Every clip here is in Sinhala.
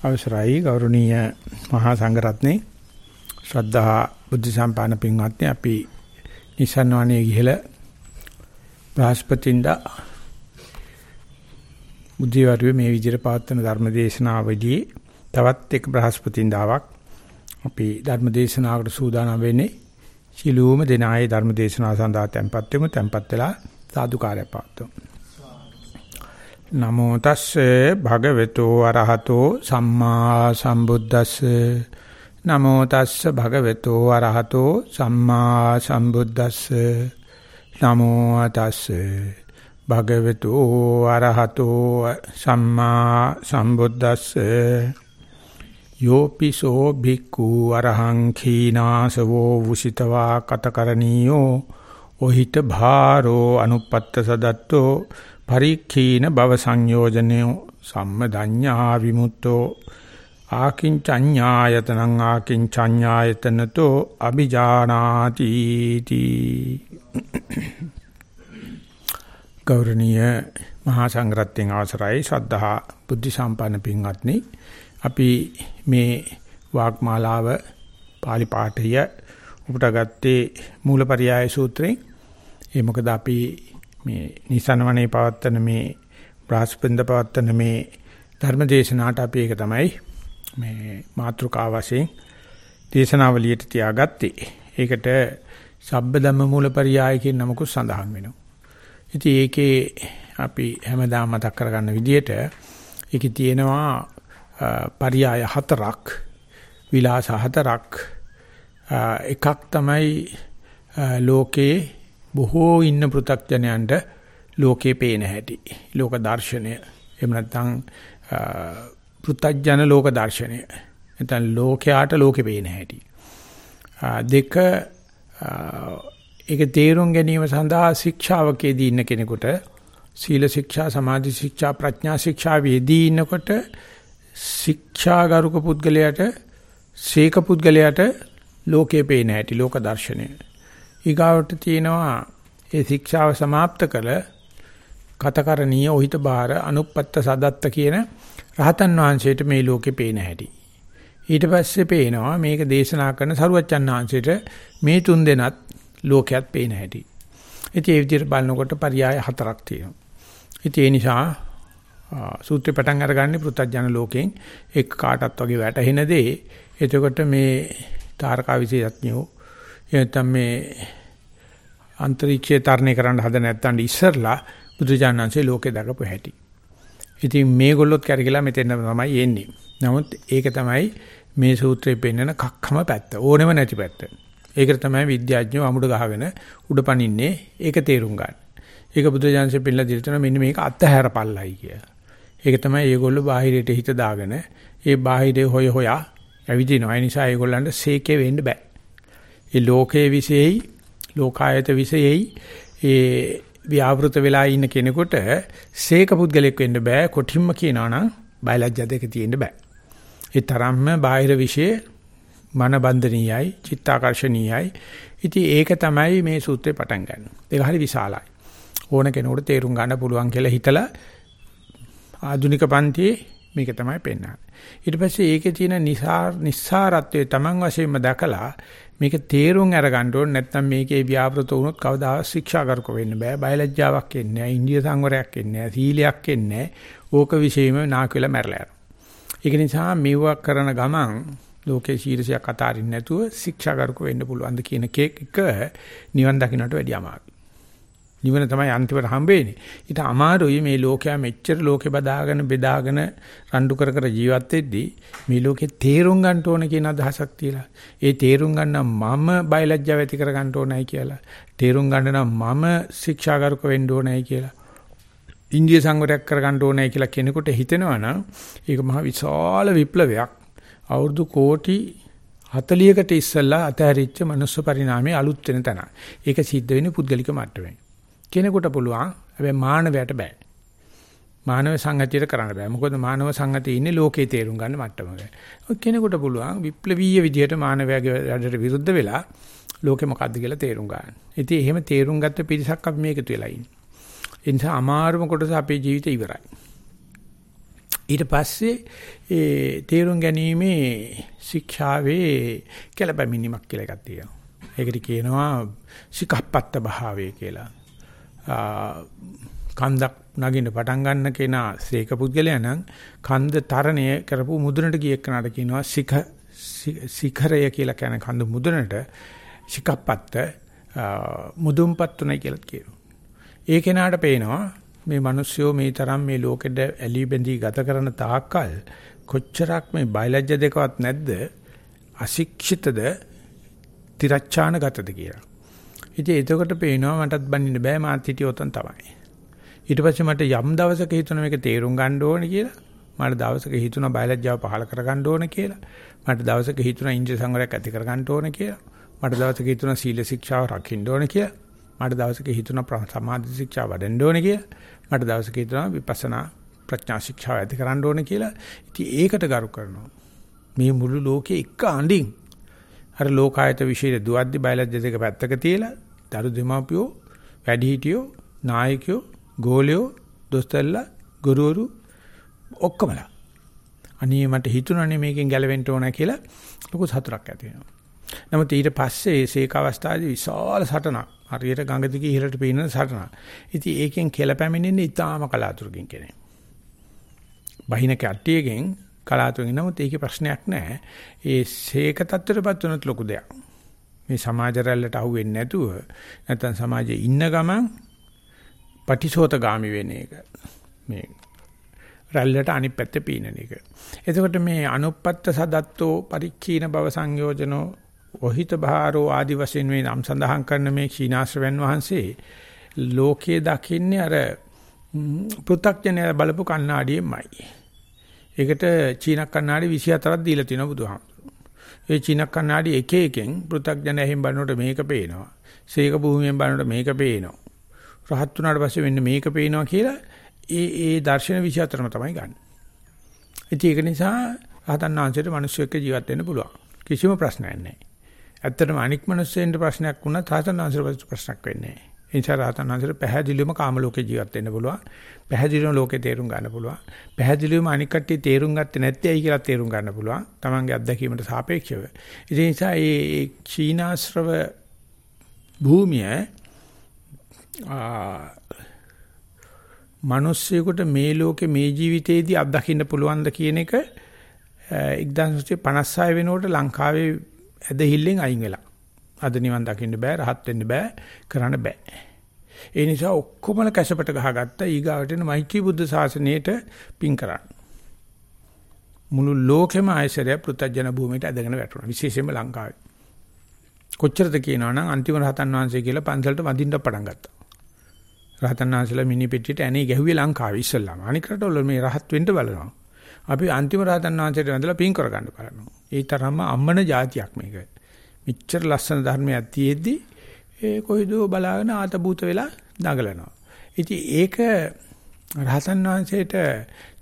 අවසරයි ගෞරවනීය මහා සංඝරත්නේ ශ්‍රද්ධා බුද්ධ සම්පන්න පින්වත්නි අපි නිසන්වනේ ගිහලා බ්‍රහස්පතින්දා බුද්ධිවරුවේ මේ විදිහට පවත්වන ධර්මදේශනාවදී තවත් එක් බ්‍රහස්පතින්දාවක් අපි ධර්මදේශනාවකට සූදානම් වෙන්නේ. සිළුම දෙනායේ ධර්මදේශනාව සඳහා tempත් වෙමු. tempත් වෙලා සාදුකාරය පවත්වමු. නමෝ තස්සේ භගවතු අරහතෝ සම්මා සම්බුද්දස්සේ. නමෝ තස්සේ භගවතු අරහතෝ සම්මා සම්බුද්දස්සේ. නමෝ තස්සේ භගවතු අරහතෝ සම්මා සම්බුද්දස්සේ. යෝපිසෝ භික්ඛු අරහං khීනාසවෝ වුසිතවා කතකරණීයෝ. ඔහිත භාරෝ අනුපත්ත සදත්තෝ පරික්ඛීන භව සංයෝජනෝ සම්මදඤ්ඤා විමුක්තෝ ආකින්චඤ්ඤායතනං ආකින්චඤ්ඤායතනතෝ අ비ජානාති තී. ගෞරවනීය මහා සංඝරත්නයන් අවසරයි. ශ්‍රද්ධා බුද්ධ සම්පන්න පින්වත්නි අපි මේ වාග්මාලාව pāli පාඨය උපුටාගත්තේ මූලපරියාය සූත්‍රයෙන්. ඒ මොකද අපි මේ නිසනවනේ පවත්තන මේ බ්‍රහස්පන්ද පවත්තන මේ ධර්මදේශනාට අපි ඒක තමයි මේ මාතෘකාව වශයෙන් දේශනාවලියට තියාගත්තේ. ඒකට සබ්බ ධම්ම මූලපරියාය කියන නමකුත් සඳහන් වෙනවා. ඉතින් ඒකේ අපි හැමදාම මතක් කරගන්න විදිහට ඒකේ තියෙනවා පරියාය හතරක් විලාස හතරක් එකක් තමයි ලෝකේ බොහෝ ඉන්න පෘ탁ජනයන්ට ලෝකේ පේන හැටි. ලෝක දර්ශනය. එහෙම නැත්නම් පෘ탁ජන ලෝක දර්ශනය. නැත්නම් ලෝකයාට ලෝකේ පේන හැටි. දෙක ඒක තේරුම් ගැනීම සඳහා ශික්ෂාවකේදී ඉන්න කෙනෙකුට සීල ශික්ෂා සමාධි ශික්ෂා ප්‍රඥා ශික්ෂා වේදී ඉන්නකොට ශික්ෂාගරුක පුද්ගලයාට සීක පුද්ගලයාට ලෝකේ පේන හැටි ලෝක දර්ශනය ඊගාවට තියෙනවා ඒ ශික්ෂාව સમાપ્ત කළ කතකරණීය ඔහිත බාර අනුපත්ත සදත්ත කියන රහතන් වහන්සේට මේ ලෝකේ පේන හැටි. ඊට පස්සේ පේනවා මේක දේශනා කරන සරුවච්චන් වහන්සේට මේ තුන් දෙනත් ලෝකයක් පේන හැටි. ඉතින් ඒ විදිහට බලනකොට පරයය හතරක් තියෙනවා. ඉතින් ඒ නිසා සූත්‍රය පටන් අරගන්නේ පෘථජන ලෝකෙන් එක් කාටත් වගේ වැටහෙන දේ. එතකොට මේ තාරකා විශේෂඥයෝ එතන මේ අන්තරීක්ෂය තරණය කරන්න හද නැත්තන් ඉස්සරලා බුදුජානන්සේ ලෝකේ දකපු හැටි. ඉතින් මේගොල්ලොත් කරගිලා මෙතෙන් තමයි එන්නේ. නමුත් ඒක තමයි මේ සූත්‍රයේ පෙන්වන කක්කම පැත්ත. ඕනෙම නැති පැත්ත. ඒකට තමයි විද්‍යාඥයෝ අමුඩ ගහගෙන උඩ පනින්නේ. ඒක තේරුම් ගන්න. ඒක බුදුජානන්සේ පෙන්ලා දෙන්න මෙන්න මේක අත්හැරපල්ලයි කිය. ඒක තමයි ඒගොල්ලෝ බාහිරයට හිත දාගෙන ඒ බාහිරේ හොය හොයා ඇවිදිනවා. ඒ නිසා ඒගොල්ලන්ට සේකේ වෙන්න බෑ. ඒ ලෝකයේ විශේෂයි ලෝකායත විශේෂයි ඒ ව්‍යාවෘත වෙලා ඉන්න කෙනෙකුට සීක පුද්ගලෙක් වෙන්න බෑ කොටිම්ම කියනවා නම් බයලජ්ජා දෙක තියෙන්න බෑ. ඒ තරම්ම බාහිර විශේෂ මන බන්ධනීයයි චිත්තාකර්ෂණීයයි. ඉතින් ඒක තමයි මේ සූත්‍රේ පටන් ගන්න. ඒක හරි විශාලයි. ඕන කෙනෙකුට තේරුම් ගන්න පුළුවන් කියලා හිතලා ආධුනික පන්තියේ මේක තමයි පෙන්වන්නේ. ඊට පස්සේ ඒකේ තියෙන නිසාර නිස්සාරත්වයේ Taman වශයෙන්ම දැකලා මේක තේරුම් අරගන්න ඕනේ නැත්නම් මේකේ ව්‍යාපෘත වුණොත් කවදා ශික්ෂාගරුක වෙන්න බෑ. බයලජ්ජාවක් එන්නේ නැහැ ඉන්දිය සංවරයක් එන්නේ නැහැ සීලයක් එන්නේ නැහැ ඕක විශේෂයෙන්ම නාක වෙලා මැරලා යනවා. ඒක නිසා මේවා කරන ගමන් ලෝකේ ශීර්ෂයක් අතාරින්න නැතුව ශික්ෂාගරුක වෙන්න පුළුවන් ද කියන එක නිවන් දකින්නට වැඩිය අමාරුයි. නිවන තමයි අන්තිමට හම්බෙන්නේ. ඊට අමාරුයි මේ ලෝකයා මෙච්චර ලෝකේ බදාගෙන බෙදාගෙන රණ්ඩු කර කර ජීවත් වෙද්දී මේ ලෝකේ තේරුම් ගන්න ඕන කියන අදහසක් තියලා. ඒ තේරුම් ගන්න මම බයලජ්ජාව ඇති කර ගන්න ඕනයි කියලා. තේරුම් ගන්න නම් මම ශික්ෂාගරුක වෙන්න ඕනයි කියලා. ඉන්දිය සංවරයක් කර ගන්න ඕනයි කියලා කෙනෙකුට හිතෙනවා නම් ඒක මහ විශාල විප්ලවයක්. අවුරුදු කෝටි 40කට ඉස්සෙල්ලා අතහැරිච්ච මනුස්ස පරිණාමයේ අලුත් වෙන තැන. ඒක සිද්ධ වෙන්නේ පුද්ගලික මට්ටමේ. කෙනෙකුට පුළුවන්. හැබැයි මානවයට බෑ. මානව සංගතියට කරන්න බෑ. මොකද මානව සංගතිය ඉන්නේ ලෝකේ තේරුම් ගන්න මට්ටමක. කෙනෙකුට පුළුවන් විප්ලවීය විදියට මානවයාගේ වැඩට විරුද්ධ වෙලා ලෝකෙ මොකද්ද කියලා තේරුම් ගන්න. ඉතින් එහෙම තේරුම් ගත්ත පිරිසක් අපි මේකතු වෙලා ඉන්නේ. ඒ නිසා අමාරුම කොටස අපේ ජීවිතේ ඉවරයි. ඊට පස්සේ ඒ තේරුම් ගැනීමේ ශික්ෂාවේ කැළපැමිණීමක් කියලා එකක් තියෙනවා. ඒකට කියනවා සිකප්පත්ත භාවය කියලා. කන්දක් නගින්න පටන් ගන්න කෙනා සීක පුද්ගලයා නම් කන්ද තරණය කරපු මුදුනට ගිය කෙනාට කියනවා සික සිඛරය කියලා කියන කන්ද මුදුනට සිකප්පත්ත මුදුන්පත් උනායි කියලා කියනවා. ඒ කෙනාට පේනවා මේ මිනිස්සුયો මේ තරම් මේ ලෝකෙද ඇලි බැඳී ගත කරන තාක්කල් කොච්චරක් මේ බයලජ්‍ය දෙකවත් නැද්ද අශික්ෂිතද තිරච්ඡාන ගතද කියලා. ඉතින් එතකොට පේනවා මටත් බනින්න බෑ මාත් හිටිය උතන් තමයි. ඊට පස්සේ මට යම් දවසක හිතුණා මේක තේරුම් ගන්න ඕනේ කියලා. මට දවසක හිතුණා බයලජ්ජාව පහල කර ගන්න ඕනේ කියලා. මට දවසක හිතුණා ඉන්ද්‍රිය සංවරයක් ඇති කර ගන්න ඕනේ කියලා. මට දවසක හිතුණා සීල ශික්ෂාව රකින්න ඕනේ කියලා. මට දවසක හිතුණා සමාධි ශික්ෂාව වඩන්න ඕනේ කියලා. මට දවසක හිතුණා විපස්සනා ප්‍රඥා ශික්ෂාව ඇති කරන්න ඕනේ කියලා. ඉතින් ඒකට ගරු කරනවා. මේ මුළු ලෝකේ එක අඬින් අර ලෝකායත විශ්ේ දුවද්දි බයලජ්‍ය දෙක පැත්තක තියලා දරු දෙමාපියෝ වැඩිහිටියෝ නායකයෝ ගෝලියෝ දොස්තරලා ගුරුවරු ඔක්කොමලා අනේ මට හිතුණානේ මේකෙන් ගැලවෙන්න ඕන කියලා ලොකු සතුටක් ඇති වෙනවා. නමුත් ඊට පස්සේ ඒසේක අවස්ථාවේදී විශාල සටනක් හරියට ගඟ දිගේ ඉහළට පීනන සටනක්. ඉතින් ඒකෙන් කෙලපැමිණෙන්නේ ඊටාම කලාතුරකින් කෙනෙක්. බහින කට්ටියගෙන් කලාතුරකින් නමුත් ඒකේ ප්‍රශ්නයක් නැහැ. ඒ සේක තත්ත්වයටපත් වුණොත් ලොකු දෙයක්. මේ සමාජ රැල්ලට අහු වෙන්නේ නැතුව නැත්නම් සමාජයේ ඉන්න ගමන් පටිසෝතගාමි වෙන එක. මේ රැල්ලට අනිත් පැත්තේ පීනන එක. එතකොට මේ අනුපත්ත සදත්තෝ පරික්ඛීන භව සංයෝජනෝ ඔහිත භාරෝ ආදි වශයෙන් මේ නම් සඳහන් කරන මේ ക്ഷീණාශ්‍රවයන් වහන්සේ ලෝකයේ දකින්නේ අර පෘථග්ජනය බලපු කණ්ණාඩියෙමයි. ඒකට චීන කණ්ණාඩි 24ක් දීලා තිනවා බුදුහාමුදුරුවෝ. ඒ චීන කණ්ණාඩි එක එකෙන් පෘථග්ජනය එහෙන් බලනකොට මේක පේනවා. සීක භූමියෙන් බලනකොට මේක පේනවා. රහත් වුණාට පස්සේ මෙන්න මේක පේනවා කියලා ඒ ඒ දර්ශන 24ම තමයි ගන්න. ඉතින් ඒක නිසා රහතන් වහන්සේට මිනිස්සු එක්ක ජීවත් වෙන්න පුළුවන්. කිසිම ප්‍රශ්නයක් නැහැ. ඇත්තටම අනික් මිනිස්සුන්ට ප්‍රශ්නයක් වුණත් රහතන් වහන්සේට ප්‍රශ්නයක් වෙන්නේ නැහැ. ඒ නිසා රහතන් වහන්සේට පැහැදිලිවම කාම ලෝකේ ජීවත් වෙන්න පුළුවන්. පැහැදිලිවම ලෝකේ තේරුම් ගන්න පුළුවන්. පැහැදිලිවම අනික් කට්ටිය තේරුම් ගත්තේ නැත්තේ ඇයි කියලා තේරුම් ගන්න පුළුවන්. Tamange අත්දැකීමට සාපේක්ෂව. ඒ නිසා මේ ක්ෂීණාශ්‍රව භූමිය මිනිස්සෙකුට මේ ලෝකේ මේ ජීවිතේදී අත්දකින්න පුළුවන්ද කියන එක 1956 වෙනකොට ලංකාවේ ඇදහිල්ලෙන් අයින් වෙලා. අද නිවන් දකින්න බෑ, රහත් වෙන්න බෑ, කරන්න බෑ. ඒ නිසා ඔක්කොමල කැසපට ගහගත්ත ඊගාවට එන මෛත්‍රී බුද්ධ ශාසනයට පින් කරන්න. මුළු ලෝකෙම ආයසරය පෘථජන භූමියට ඇදගෙන වැටුණා. විශේෂයෙන්ම ලංකාවේ. කොච්චරද කියනවනම් අන්තිම රහතන් වහන්සේ කියලා පන්සලට වඳින්න පටන් ගත්තා. රහතන් වහන්සේලා මිනි පෙට්ටියට ඇනේ ගැහුවේ ලංකාවේ ඉස්සල්ලාම. අනික රටවල මේ රහත් වෙන්න බලනවා. අපි අන්තිම රහතන් වහන්සේට වැඳලා පින් කරගන්න බලනවා. ඒ තරම්ම අම්මන જાතියක් මේක. මෙච්චර ලස්සන ධර්මයක් තියෙද්දි ඒ කොයිදෝ බලාගෙන ආතබූත වෙලා දඟලනවා. ඉතින් ඒක රහතන් වහන්සේට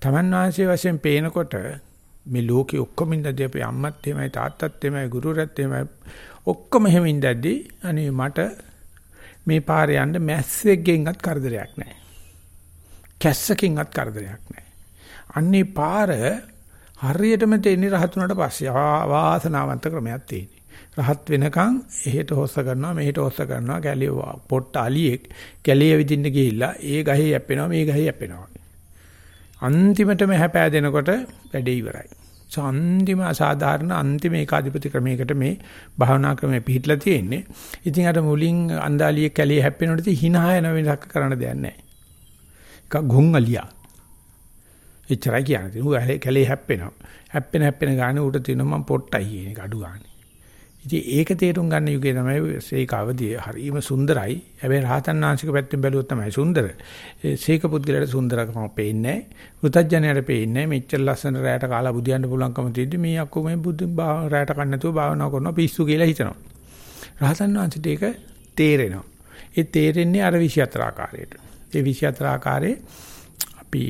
තමන් වහන්සේ වශයෙන් පේනකොට මේ ලෝකේ ඔක්කොම ඉඳදී අපේ අම්මත් එහෙමයි තාත්තත් එහෙමයි ගුරුවරත් එහෙමයි ඔක්කොම එහෙම ඉඳද්දී අනේ මට මේ පාරේ යන්න මැස්සෙක්ගෙන්වත් කරදරයක් නැහැ. කැස්සකින්වත් කරදරයක් නැහැ. අන්නේ පාර හරියටම තේන්නේ රහතුනට පස්සේ වාසනාවන්ත ක්‍රමයක් තියෙන්නේ. රහත් වෙනකන් එහෙට හොස්ස කරනවා මෙහෙට හොස්ස කරනවා කැලිය පොට්ට අලියෙක් කැලිය විදින්න ගිහිල්ලා ඒ ගහේ යැපෙනවා මේ ගහේ යැපෙනවා. අන්තිමටම හැපෑදෙනකොට වැඩේ ඉවරයි. අන්තිම අසාධාරණ අන්තිම ඒකාධිපති ක්‍රමයකට මේ භාවනා ක්‍රමය පිළිట్లా තියෙන්නේ. ඉතින් අර මුලින් අන්දාලියේ කැලිය හැප්පෙනකොට hina යන වෙනසක් කරන්න දෙයක් නැහැ. එක ගොන් අලියා. එච්චරයි කියන්නේ. ඌ කැලිය හැප්පෙනවා. හැප්පෙන හැප්පෙන ගානේ ඌට තියෙනවා මම පොට්ටයි කියන එක අඩු ගානේ. ඉතින් ඒක තේරුම් ගන්න යුගේ තමයි සීක අවදිය හරීම සුන්දරයි. හැබැයි රහතන් වහන්සේක පැත්තෙන් බැලුවොත් තමයි සුන්දර. සීක පුද්ගලයාට සුන්දරකම පේන්නේ නැහැ. වෘතඥයාට පේන්නේ නැහැ. මෙච්චර ලස්සන රැයට කාලා බුදියන්න පුළුවන්කම තියෙද්දි මේ අක්කෝ මේ බුදු රැයට කන්න නැතුව භාවනා කරනවා පිස්සු කියලා හිතනවා. රහතන් වහන්සේට ඒක තේරෙනවා. ඒ තේරෙන්නේ අර 24 ආකාරයට. ඒ 24 ආකාරයේ අපි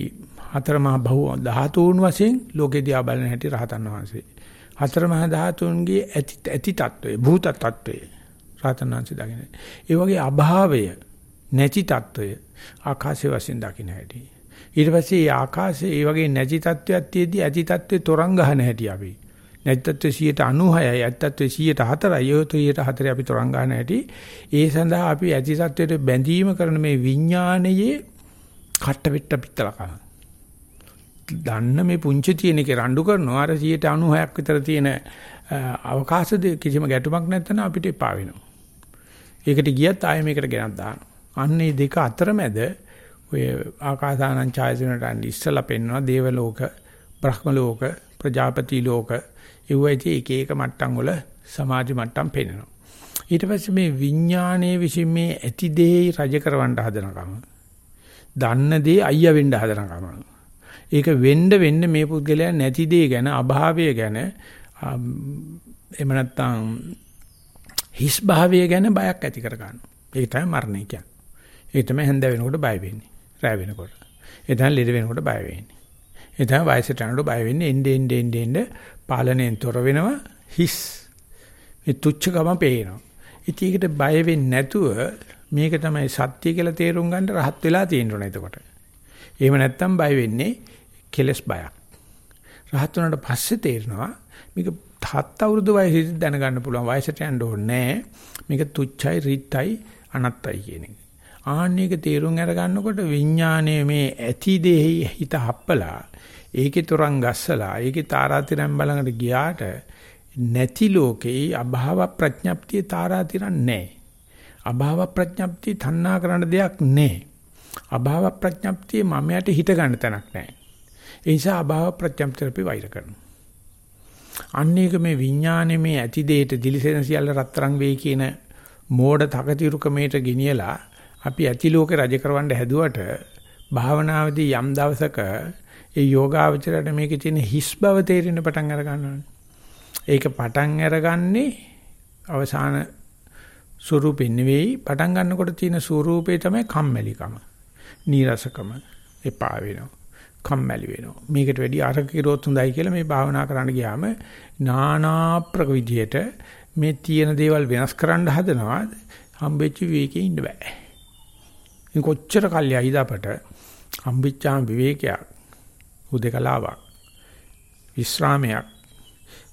හතර මහ බහුව ධාතුන් වශයෙන් ලෝකෙදී ආ බලන හැටි රහතන් වහන්සේ. හතර මහා ධාතුන්ගේ ඇති ඇති తত্ত্বය භූත తত্ত্বය රාතනාංශ දකින්න. ඒ වගේ අභාවය නැති తত্ত্বය ආකාශයේ වශයෙන් දකින්න හැටි. ඊට පස්සේ මේ ආකාශයේ ඒ වගේ නැති తত্ত্বයක් තියදී ඇති తত্ত্বේ තරංග ගන්න හැටි අපි. නැති తত্ত্বේ 96යි ඇති తত্ত্বේ 104යි යොතේට 4 අපි තරංග ගන්න හැටි. ඒ සඳහා අපි ඇති తত্ত্বයට බැඳීම කරන මේ විඥානයේ කට්ටපිට පිටලකන. දන්න මේ පුංචි තියෙන එක රණ්ඩු කරනවා අර 96ක් විතර තියෙන අවකාශ කිසිම ගැටුමක් නැත්නම් අපිට එපා වෙනවා. ඒකට ගියත් ආයෙ මේකට ගෙනත් දානවා. අන්නේ දෙක අතරමැද ඔය ආකාසානං ඡායසනට අන්න ඉස්සලා පෙන්වනවා දේව ලෝක, බ්‍රහ්ම ලෝක, ප්‍රජාපති ලෝක ඉවයිති එක එක මට්ටම් වල සමාධි මට්ටම් පෙන්වනවා. ඊට පස්සේ මේ විඥානයේ විසින් මේ ඇති දේ රජ කරවන්න හදනකම දන්න දේ අයියා වෙන්න හදනකම ඒක වෙන්න වෙන්න මේ පුද්ගලයා නැති දේ ගැන අභාවය ගැන එහෙම නැත්නම් හිස් භාවය ගැන බයක් ඇති කර ගන්නවා. ඒක තමයි මරණය කියන්නේ. ඒක තමයි හැන්ද වෙනකොට බය වෙන්නේ. රැ වෙනකොට. ඒ තමයි ලෙඩ වෙනකොට බය වෙන්නේ. ඒ තමයි වයසට යනකොට බය වෙන්නේ එnde end end end පාලනයෙන් තොර වෙනවා හිස්. මේ තුච්චකම පේනවා. ඉතින් ඒකට බය වෙන්නේ නැතුව මේක තමයි සත්‍ය කියලා තේරුම් ගන්න රහත් වෙලා තියෙන්න එතකොට. එහෙම නැත්තම් බය වෙන්නේ කෙලස් බයක්. රහත් වුණාට පස්සේ තේරෙනවා මේක හත් අවුරුදු වයසේදී දැනගන්න පුළුවන් වයසට යන්න ඕනේ මේක තුච්චයි රිත්යි අනත්තයි කියන එක. ආන්නේක තේරුම් අර ගන්නකොට විඥානයේ මේ ඇති දෙහි හිත හප්පලා ඒකේ තරංග ගස්සලා ඒකේ තාරාතිරම් බලකට ගියාට නැති ලෝකේ අභාව ප්‍රඥප්තිය තාරාතිරම් නැහැ. අභාව ප්‍රඥප්තිය තණ්හා කරන දෙයක් නැහැ. අභාව ප්‍රඥප්තිය මමයට හිත ගන්න තැනක් නැහැ. ඒ නිසා අභාව ප්‍රඥප්තිය අපි වෛර කරනවා. අන්නේක මේ විඥානයේ මේ ඇති දෙයට දිලිසෙන සියල්ල රත්තරන් වෙයි කියන මෝඩ තකතිරුකමේට ගෙනියලා අපි ඇති ලෝකේ රජ කරවන්න හැදුවට භාවනාවේදී යම් දවසක ඒ යෝගාවචරයට මේකේ තියෙන හිස් බව තේරෙන්න පටන් අර ගන්නවා. ඒක පටන් අරගන්නේ අවසාන ස්වරූපෙ නෙවෙයි පටන් ගන්නකොට තියෙන ස්වරූපේ තමයි කම්මැලිකම. නීරසකම එපා වෙනවා. කම්මැලි වෙනවා. මේකට වැඩි අර කිරොත් හොඳයි කියලා මේ භාවනා කරන්න ගියාම නානා ප්‍රවිධියට මේ තියෙන දේවල් වෙනස් කරන්න හදනවා හම්බෙච්ච විවේකේ ඉන්න බෑ. ඉතින් කොච්චර කල්යයිද අපට හම්බෙච්චාම විවේකයක් උදේකලාවක් විශ්‍රාමයක්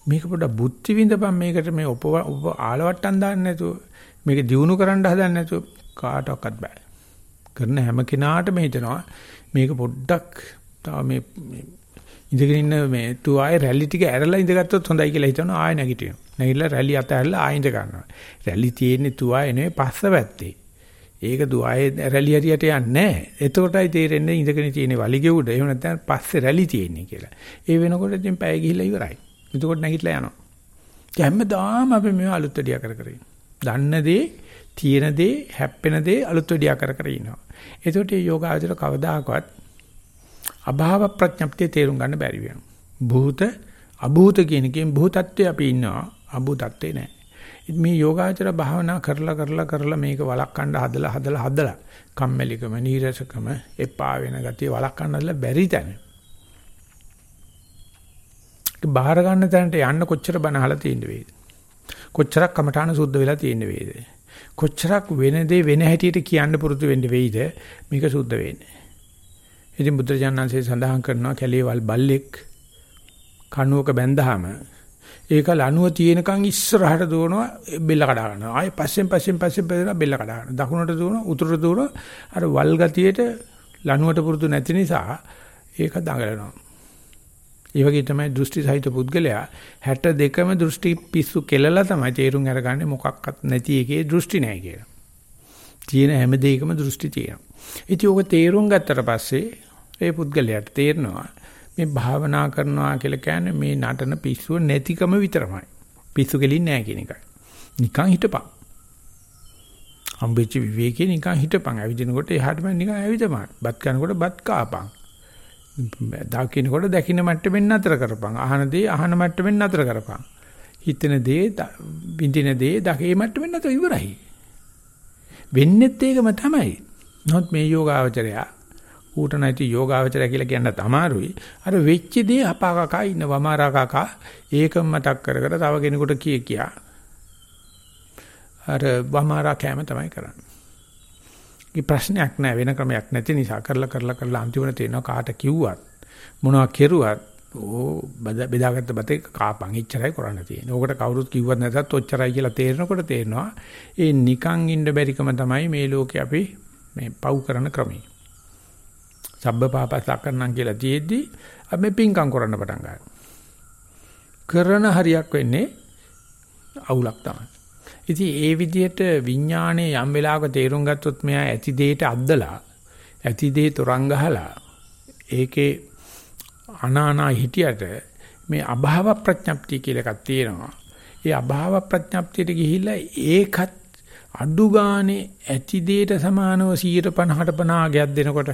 මේක පොඩ බුද්ධි විඳපන් මේකට මේ උප ආලවට්ටම් දාන්න නැතුව මේක දිනු කරන්න හදන්න නැතුව කාටවත් බෑ. කරන හැම කෙනාටම හිතනවා මේක පොඩ්ඩක් තව මේ ඉඳගෙන ඉන්න මේ තුආයේ රැලි ටික ඇරලා ඉඳගත්තොත් හොඳයි කියලා හිතනවා ආයෙ නැගිටිනවා. නැගිටලා රැලි අත ඇරලා ආයෙ ඉඳ ගන්නවා. රැලි තියෙන්නේ තුආයේ නෙවෙයි පස්ස පැත්තේ. ඒක දුආයේ රැලි හරියට යන්නේ නැහැ. එතකොටයි තේරෙන්නේ ඉඳගෙන තියෙන වලිගෙ උඩ. එහෙම නැත්නම් පස්සේ රැලි තියෙන්නේ කියලා. ඒ වෙනකොට ඉතින් පැය ගිහිල්ලා ඉවරයි. එතකොට නැගිටලා යනවා. හැමදාම අපි මේව අලුත් වැඩියා කර කර දන්න දේ, තියෙන දේ, හැප්පෙන දේ අලුත් වැඩියා කර කර ඉන්නවා. එතකොට මේ යෝගාචර කවදාකවත් අභාව ප්‍රඥප්තිය තේරුම් ගන්න බැරි වෙනවා. භූත අභූත කියන එකෙන් භූතත්වයේ අපි ඉන්නවා අභූතත්වේ නැහැ. මේ යෝගාචර භාවනා කරලා කරලා කරලා මේක වළක්වන්න හදලා හදලා හදලා කම්මැලිකම නීරසකම එපා වෙන ගතිය වළක්වන්න හදලා බැරි තැන. ඒක බාහිර ගන්න තැනට යන්න කොච්චර බණ අහලා තියෙන්න වේද? කොච්චරක් කමඨාන සුද්ධ වෙලා තියෙන්න වේද? කොච්චරක් වෙන දේ වෙන හැටියට කියන්න පුරුදු වෙන්න වෙයිද මේක සුද්ධ වෙන්නේ? ඉතින් බුදුරජාණන්සේ සඳහන් කරනවා කැලේවල් බල්ලෙක් කණුවක බැඳහම ඒක ලණුව තියෙනකන් ඉස්සරහට දුවනවා බෙල්ල කඩා ගන්නවා. ආයෙ පස්සෙන් පස්සෙන් පස්සෙන් බෙදලා බෙල්ල කඩා ගන්නවා. දකුණට දුවනවා උතුරට දුවනවා. අර වල් ගතියට ලණුවට පුරුදු නැති නිසා ඒක දඟලනවා. ඒ වගේ තමයි දෘෂ්ටි සහිත පුද්ගලයා 62ම දෘෂ්ටි පිස්සු කෙලලා තමයි තේරුම් අරගන්නේ මොකක්වත් නැති එකේ දෘෂ්ටි නැහැ කියලා. තියෙන හැම දෙයකම දෘෂ්ටි තියෙනවා. ඉතින් ඕක තේරුම් ගත්තට පස්සේ ඒ පුද්ගලයාට තේරෙනවා මේ භාවනා කරනවා කියලා කියන්නේ මේ නටන පිස්සුව නැතිකම විතරමයි. පිස්සු කෙලින් නැහැ කියන එකයි. නිකන් හිටපන්. හම්බෙච්ච විවේකේ නිකන් හිටපන්. ඇවිදිනකොට එහාට මම නිකන් ඇවිදපන්. බත් කනකොට බත් කාපන්. දකින්නකොට දකින්න මට්ටමින් නතර කරපන්. අහන දේ අහන මට්ටමින් නතර කරපන්. හිතන දේ විඳින දේ දකේ මට්ටමින් නතර ඉවරයි. වෙන්නේත් ඒකම තමයි. නමුත් මේ යෝගාවචරය ඌට නැති යෝගාවචරය කියලා කියන්නත් අමාරුයි. අර වෙච්ච දේ අපාකකා ඉන්න වමාරාකකා ඒකම මතක් කර කර තව කෙනෙකුට කිය කියා. අර වමාරා කෑම තමයි කරන්නේ. ඒ ප්‍රශ්නයක් නෑ වෙන ක්‍රමයක් නැති නිසා කරලා කරලා කරලා අන්තිමට තේනවා කාට කිව්වත් මොනවා කෙරුවත් ඕ බෙදාගත්ත බතේ කාපන් ඉච්චරයි කරන්න තියෙන්නේ. ඕකට කවුරුත් කිව්වත් නැතත් ඔච්චරයි කියලා තේරෙනකොට තේරෙනවා ඒ නිකන් ඉන්න බැරිකම තමයි මේ ලෝකේ අපි මේ පව් කරන ක්‍රමය. සබ්බපාපසකරණම් කියලා තියෙද්දි අපි පිංකම් කරන්න පටන් ගන්නවා. කරන හරියක් වෙන්නේ අවුලක් තමයි. ඉතින් ඒ විදිහට විඥානයේ යම් වෙලාවක තේරුම් ගත්තොත් මෙයා ඇති දෙයට අද්දලා ඇති දේ තරංග ගහලා ඒකේ අනානා හිටියට මේ අභාව ප්‍රඥප්තිය කියලා එකක් තියෙනවා. ඒ අභාව ප්‍රඥප්තියට ගිහිල්ලා ඒකත් අඩු ගානේ ඇති දෙයට සමානව 150ට 50 දෙනකොට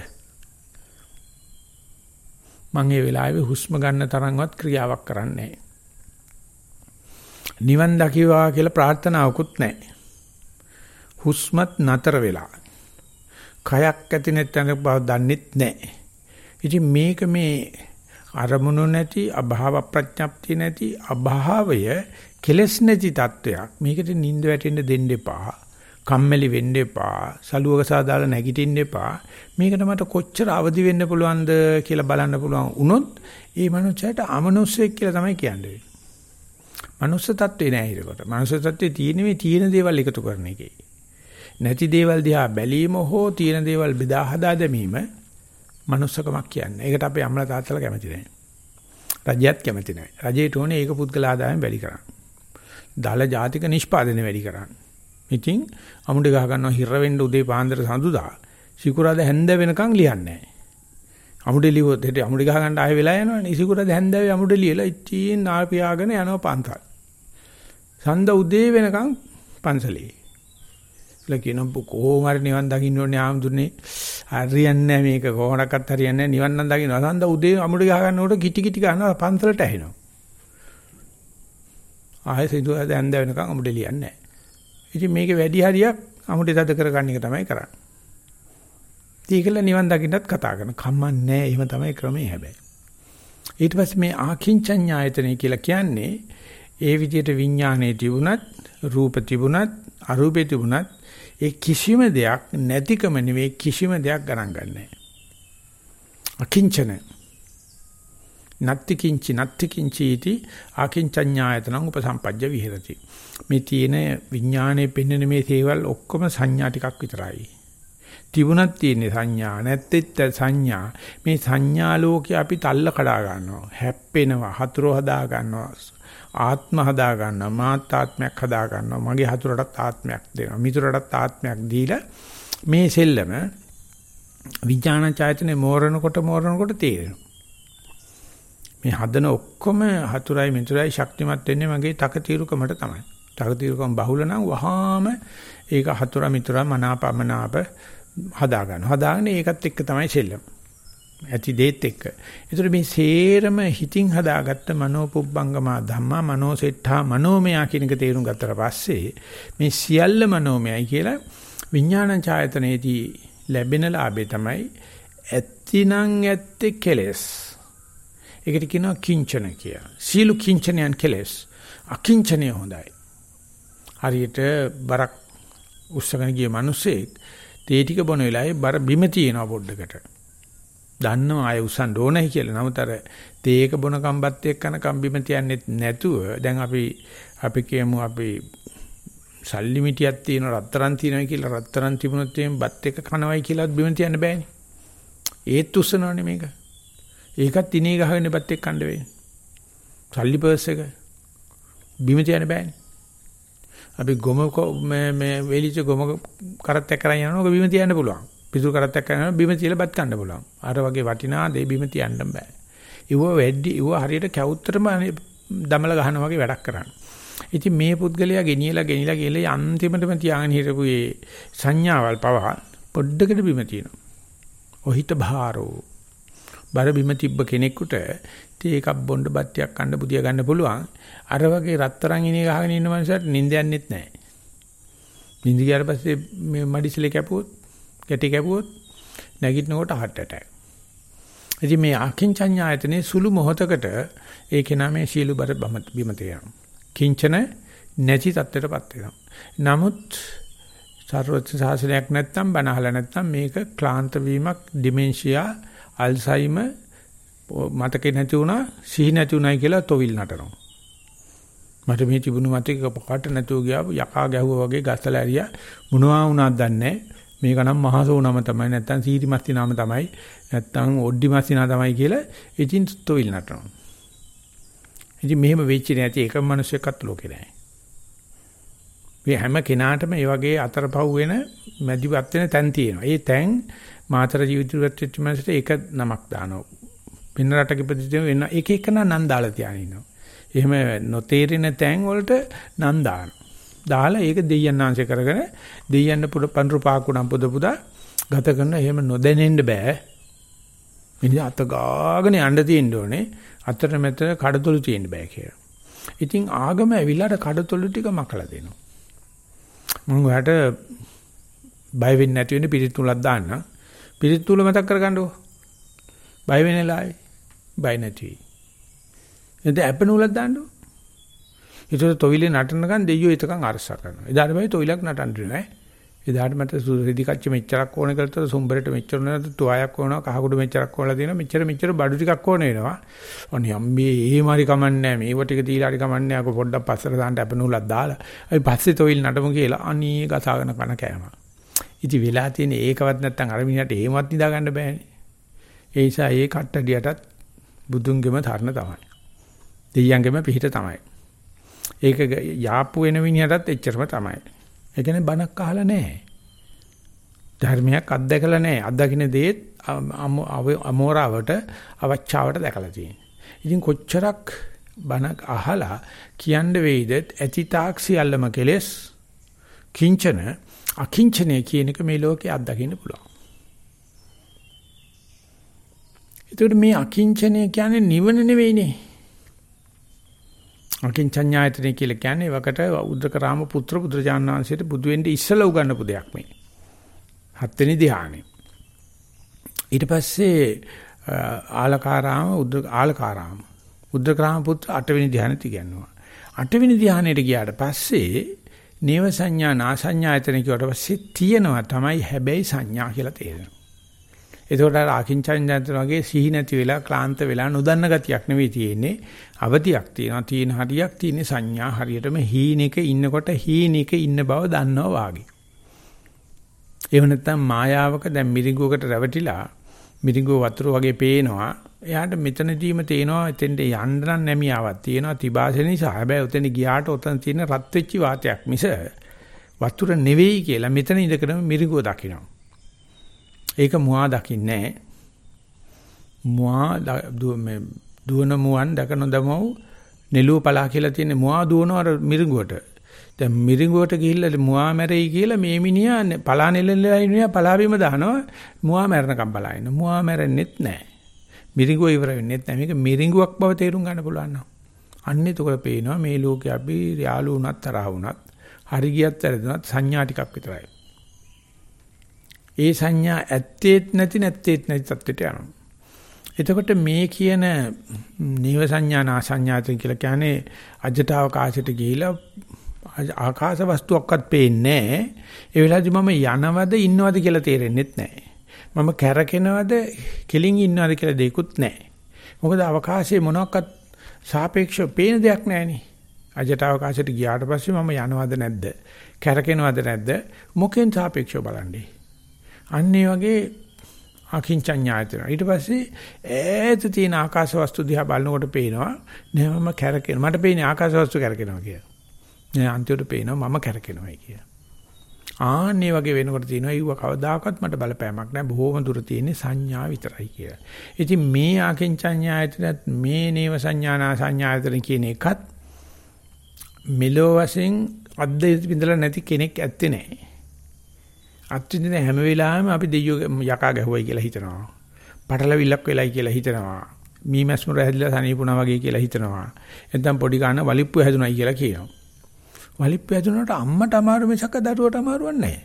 මම ඒ වෙලාවේ හුස්ම ගන්න තරම්වත් ක්‍රියාවක් කරන්නේ නිවන් දකිවා කියලා ප්‍රාර්ථනාවකුත් නැහැ. හුස්මත් නතර වෙලා. කයක් ඇති නැත්නම් බව දන්නෙත් නැහැ. ඉතින් මේක මේ අරමුණු නැති අභාව ප්‍රඥප්තිය නැති අභාවය කෙලස් නැති තත්වයක්. මේකට නිින්ද වැටෙන්න දෙන්න එපා. කම්මැලි වෙන්න එපා. සලුවක සාදාලා නැගිටින්න එපා. මේකට මට කොච්චර අවදි වෙන්න පුළුවන්ද කියලා බලන්න පුළුවන් වුණොත් ඒ මනුස්සයාට අමනුස්සයෙක් කියලා තමයි කියන්නේ. මනුස්ස තත්ත්වේ නෑ ඊටකොට. මනුස්ස තත්ත්වේ තියෙන මේ තියෙන දේවල් එකතු කරන එකේ. නැති දේවල් දිහා බැලීම හෝ තියෙන දේවල් බෙදා හදා දැමීම මනුස්සකමක් කියන්නේ. ඒකට අපේ අම්මලා තාත්තලා කැමති නෑ. රජයත් කැමති නෑ. රජයට ඕනේ ඒක පුද්ගල ආදායම වැඩි කරන්න. දල ජාතික නිෂ්පාදනය වැඩි කරන්න. ඉතින් අමුඩ ගහ ගන්නවා හිර වෙන්න උදේ පාන්දර සඳුදා. සිකුරාද හැන්ද වෙනකන් ලියන්නේ නැහැ. අමුඩේ ලියුවොත් හෙට අමුඩේ ගහ ගන්න ආයෙ වෙලා යනවනේ. සිකුරාද හැන්දෑවේ අමුඩේ ලියලා ඉතින් නාපියාගෙන යනවා පන්සල්. සඳ උදේ වෙනකන් පන්සලේ. ලකිනොම් කොහොම හරි නිවන් දකින්න ඕනේ ආම්දුනේ හරියන්නේ මේක කොහොමඩක්වත් හරියන්නේ නිවන් නම් දකින්න සඳ උදේ අමුඩේ ගහ ගන්නකොට කිටි කිටි ගන්නවා පන්සලට ඇහෙනවා. ආයෙ සිකුරාද හැන්දෑ වෙනකන් අමුඩේ ලියන්නේ නැහැ. ඉතින් මේකේ වැඩි හරියක් අමුඩේ තද කරගන්න එක තමයි කරන්නේ. ඒකල නිවන් දකින්නත් කතා කරන කම්මන්නේ එහෙම තමයි ක්‍රමේ හැබැයි. ඊට පස්සේ මේ ආකින්චඤ්ඤායතනෙ කියලා කියන්නේ ඒ විදිහට විඥානයේ තිබුණත් රූප තිබුණත් අරූපේ තිබුණත් ඒ කිසිම දෙයක් නැතිකම නෙවෙයි කිසිම දෙයක් ගණන් ගන්නෑ. අකිංචන නත්ති කිංචි නත්ති කිංචි इति ආකින්චඤ්ඤායතනං උපසම්පජ්ජ විහෙරති. මේ තියෙන විඥානයේ පෙන්වන මේ තේවල් ඔක්කොම සංඥා ටිකක් විතරයි. තිබුණත් තියෙන සංඥා නැත්ෙත් සංඥා. මේ සංඥා ලෝකේ අපි තල්ල කඩා ගන්නවා. හැප්පෙනවා හතුරු හදා ගන්නවා ආත්ම හදා ගන්නවා මාත් ආත්මයක් හදා ගන්නවා. මගේ හතුරටත් ආත්මයක් දෙනවා. මිතුරටත් ආත්මයක් දීලා මේ සෙල්ලම විඥාන චෛතනේ මෝරනකොට මෝරනකොට තේරෙනවා. මේ හදන ඔක්කොම හතුරයි මිතුරයි ශක්තිමත් වෙන්නේ මගේ තකතිරුකමට තමයි. තකතිරුකම බහුල නම් වහාම ඒක හතුරා මිතුරා මනාපමනාප හදා ගන්නවා. හදාගෙන ඒකත් එක්ක තමයි සෙල්ලම. ඇති දේත් එක්ක. ඒතර මේ සේරම හිතින් හදාගත්ත මනෝපුබ්බංගමා ධම්මා මනෝසෙට්ඨා මනෝමයා කියන එක තේරුම් ගත්තට පස්සේ මේ සියල්ල මනෝමයයි කියලා විඥාන ඡායතනයේදී ලැබෙන ලාභේ තමයි ඇත්තිනම් ඇත්තේ කෙලස්. ඒකට කියනවා කිංචන කියලා. සීලු කිංචනයන් කෙලස්. අකිංචනය හොඳයි. හරියට බරක් උස්සගෙන ගිය මිනිසෙක් තේ ටික බොන වෙලාවේ බර බිම තියෙනවා පොඩ්ඩකට. දන්නවා ආය උස්සන්න ඕනයි කියලා. නමුත් අර තේක බොන කම්බත් එක්කන කම්බිම තියන්නෙත් නැතුව දැන් අපි අපි කියමු අපි සල්ලි මිටියක් තියෙන රත්තරන් තියෙනවා කියලා රත්තරන් තිබුණොත් එම් බත් එක කනවයි කියලාත් බිම තියන්න බෑනේ. ඒත් උස්සනවනේ මේක. ඒකත් ඉනේ ගහගෙන බත් එක්ක කන්න වෙයි. සල්ලි පර්ස් එක බිම තියන්න බෑනේ. අපි ගොම මේ මේ වෙලිච්ච ගොම කරත්තයක් කරන් යනකොට බිම තියන්න පුළුවන්. පිසු කරත්තයක් කරන් බිම තියලා බත් කන්න පුළුවන්. අර වගේ වටිනා දේ බිම තියන්න බෑ. ඉව වැඩි ඉව හරියට කැවුත්තරම දමල ගහනවා වගේ වැඩක් කරන්නේ. ඉතින් මේ පුද්ගලයා ගෙනියලා ගෙනිලා ගිහලා අන්තිමටම තියාගෙන හිටපු ඒ සංඥාවල් පවා පොඩ්ඩකට බිම තියෙනවා. ඔහිත භාරෝ. බර බිම තිබ්බ කෙනෙකුට තේ එකක් බොන්න බත්තියක් කන්න බුදියා ගන්න පුළුවන්. අර වගේ රත්තරන් ඉනේ ගහගෙන ඉන්න මනුස්සයට නිින්ද යන්නෙත් නැහැ. නිින්ද ගියාට පස්සේ මේ මඩිසලේ කැපුවොත්, කැටි කැපුවොත් නැගිටිනකොට heart attack. ඉතින් මේ අකින්චඤ්ඤායතනේ සුළු මොහතකට ඒකේ නමේ සීළු බර බිම තියෙනවා. කිංචන නැති තත්ත්වයටපත් වෙනවා. නමුත් සර්වත්‍ය සාසනයක් නැත්තම් බණ අහලා නැත්තම් මේක ක්ලාන්ත වීමක් ඩිමෙන්ෂියා අල්සයිමර් මතකේ නැති වුණා සිහි නැති වුණයි කියලා තොවිල් නටනවා. මට මේ තිබුණු මතක පාට නැතුව ගියා යකා ගැහුවා වගේ ගස්සලා ඇරියා මොනවා වුණාද දන්නේ මේක නම් මහසෝනම තමයි නැත්තම් සීරිමස්ති නාම තමයි නැත්තම් ඔඩ්ඩිමස්ති නා තමයි කියලා ඉතින් තොවිල් නටනවා. ඉතින් මෙහෙම වෙච්ච නැති එකම මිනිස්සෙක්වත් ලෝකේ නැහැ. මේ හැම කෙනාටම මේ වගේ අතරපව් වෙන මැදිවත් වෙන තැන් තියෙනවා. ඒ තැන් මාතර ජීවිතවත් වෙච්ච මිනිස්සට ඒක නමක් දානවා. වෙන රටක ඉපදිච්ච වෙන එක එක නම් දාලා තියාගෙන ඉන්නවා. එහෙම නොතේරෙන තැන් වලට නම් දානවා. දාලා ඒක දෙයයන් ආංශ කරගෙන දෙයයන් පුඩ පඳුරු පාකුණම් පුද පුදා ගත කරන එහෙම නොදැනෙන්න බෑ. මිනිහ අත ගාගෙන යන්න තියෙන්න ඕනේ. අතර මෙතන කඩතොළු තියෙන්න බෑ කියලා. ඉතින් ආගම ඇවිල්ලාට කඩතොළු ටික මකලා දෙනවා. මම ඔයාලට බය වෙන්නේ නැති වෙන්න පිරිත් තුලක් දාන්න. පිරිත් තුල මතක් කරගන්නකො. බය වෙන්නේ ලායි. බය නැති වෙයි. එතෙන් අප නූලක් දාන්නකො. ඒතර තොවිලේ නටනකන් දෙයියෝ එතකන් අරසා කරනවා. එදාට බයි තොවිලක් නටන්න නෑ. එදාට මට රෙදි කච්ච මෙච්චරක් ඕන කරලා තව සුම්බරට මෙච්චර නේද තුවායක් ඕනවා කහකුඩු මෙච්චරක් ඕනලා තියෙනවා. මෙච්චර මෙච්චර බඩු ටිකක් ඕන වෙනවා. අනේ අම්මේ එහෙම හරි කමන්නේ මේව ටික දීලා හරි කමන්නේ අක පොඩ්ඩක් පස්සට දාන්න අපනූලක් දාලා. අපි පස්සේ තොইল නටමු කියලා අනී ගසාගෙන කන කෑම. ඉතින් වෙලා තියෙන ඒකවත් නැත්තම් අර මිනිහට එහෙමවත් නිදා ගන්න බෑනේ. ඒ නිසා ඒ කට්ටඩියටත් බුදුන්ගෙම තරණ තමයි. දෙයියන්ගෙම පිහිට තමයි ඒක යාප්පු වෙන මිනිහටත් එච්චරම තමයි ඒ කියන්නේ බණක් අහලා නැහැ. ධර්මයක් අත්දැකලා නැහැ. අත්දකින්න දේත් අමෝරාවට අවචාවට දැකලා තියෙනවා. ඉතින් කොච්චරක් බණක් අහලා කියන්න වෙයිද ඇතිතාක් සියල්ලම කෙලස් කිංචන අකිංචනේ කියන එක මේ ලෝකේ අත්දකින්න පුළුවන්. ඒකට මේ අකිංචනය කියන්නේ නිවන නෙවෙයිනේ. අකින්චඤ්ඤායතනෙ කියලා කියන්නේ වකට උද්දකරාම පුත්‍ර පුත්‍රජාන වහන්සේට බුදු වෙන්න ඉස්සලා උගන්වපු දෙයක් මේ. හත්වෙනි ධ්‍යානෙ. ඊට පස්සේ ආලකාරාම උද්ද ආලකාරාම උද්දකරාම පුත්‍ර අටවෙනි ධ්‍යානෙට ඉගෙනුවා. අටවෙනි ධ්‍යානෙට ගියාට පස්සේ නේව සංඥා නාසඤ්ඤායතන කියවට පස්සේ තියෙනවා තමයි හැබැයි සංඥා කියලා තේරෙනවා. එතකොට අර අකින්චඤ්ඤයන්තර වගේ සිහි නැති වෙලා ක්ලාන්ත වෙලා නොදන්න ගතියක් නෙවෙයි තියෙන්නේ. අවදියක් තියෙනවා. තියෙන හරියක් තියෙන සංඥා හරියටම හීනෙක ඉන්නකොට හීනෙක ඉන්න බව දන්නවා වාගේ. එහෙම නැත්නම් මායාවක දැන් මිරිඟුවකට රැවටිලා මිරිඟුව වතුර වගේ පේනවා. එයාට මෙතනදීම තේනවා එතෙන්ට යන්න නම් නැමියාවක් තියෙනවා තිබාසෙ නිසා. හැබැයි උතෙන් ගියාට උතන තියෙන රත් වෙච්ච වාතයක් මිස වතුර නෙවෙයි කියලා මෙතන ඉඳගෙන මිරිඟුව දකිනවා. ඒක මුවා දකින්නේ මුවා මේ දුවන මුවන් දක නොදමව නෙළුව පලා කියලා තියෙන මුවා දුවනවා මිරිඟුවට. දැන් මිරිඟුවට ගිහිල්ලා මුවා මැරෙයි කියලා මේ මිනිහා පලා නෙලෙලා ඉන්නවා පලා බීම දානවා මුවා මැරෙනකම් බලන. මුවා මැරෙන්නෙත් නැහැ. මිරිඟුව ඉවර වෙන්නෙත් නැහැ. මේක මිරිඟුවක් බව තේරුම් ගන්න පුළුවන් නම්. අන්න එතකොට පේනවා මේ ලෝකේ අපි යාළු වුණත් තරහ වුණත් හරි ගියත් වැරදුනත් සංඥා ටිකක් විතරයි. ඒ සංඥා ඇත්තේත් නැති නැත්තේත් නැති තත්ත්වයට යනවා. එතකොට මේ කියන නීව සංඥා නාසඤ්ඤාතය කියලා කියන්නේ අජට අවකාශයට ගිහිලා ආකාශ වස්තුවක්වත් පේන්නේ නැහැ. ඒ වෙලාවේදී මම යනවද ඉන්නවද කියලා තේරෙන්නෙත් නැහැ. මම කැරකෙනවද කෙලින් ඉන්නවද කියලා දෙයක්වත් නැහැ. මොකද අවකාශයේ මොනක්වත් සාපේක්ෂව පේන දෙයක් නැහෙනේ. අජට අවකාශයට ගියාට පස්සේ මම යනවද නැද්ද? කැරකෙනවද නැද්ද? මොකෙන් සාපේක්ෂව බලන්නේ? අන්න ඒ වගේ අකින්චඤ්ඤායතන. ඊට පස්සේ ඈත තියෙන ආකාශ වස්තු දිහා බලනකොට පේනවා නෑමම කැරකෙන. මට පේන්නේ ආකාශ වස්තු කැරකෙනවා කියලා. නෑ අන්තිමට පේනවා මම කැරකෙනවායි කියලා. ආන්නේ වගේ වෙනකොට තියෙනවා ඊව කවදාකවත් මට බලපෑමක් නෑ බොහොම දුර තියෙන සංඥා විතරයි කියලා. ඉතින් මේ ආකින්චඤ්ඤායතනත් මේ නේව සංඥානා සංඥායතන කියන එකත් මෙලෝ වශයෙන් අද්ද විඳලා නැති කෙනෙක් ඇත්තේ නෑ. අත්විඳින හැම වෙලාවෙම අපි දෙයියෝ යකා ගැහුවයි කියලා හිතනවා. පටලවිල්ලක් වෙලයි කියලා හිතනවා. මීමැස්මුර හැදිලා සනීපුණා වගේ කියලා හිතනවා. නැත්නම් පොඩි ගන්න වලිප්පු හැදුනයි කියලා කියනවා. වලිප්පු හැදුනට අම්මට අමාරු මිසක දරුවට අමාරුවක් නැහැ.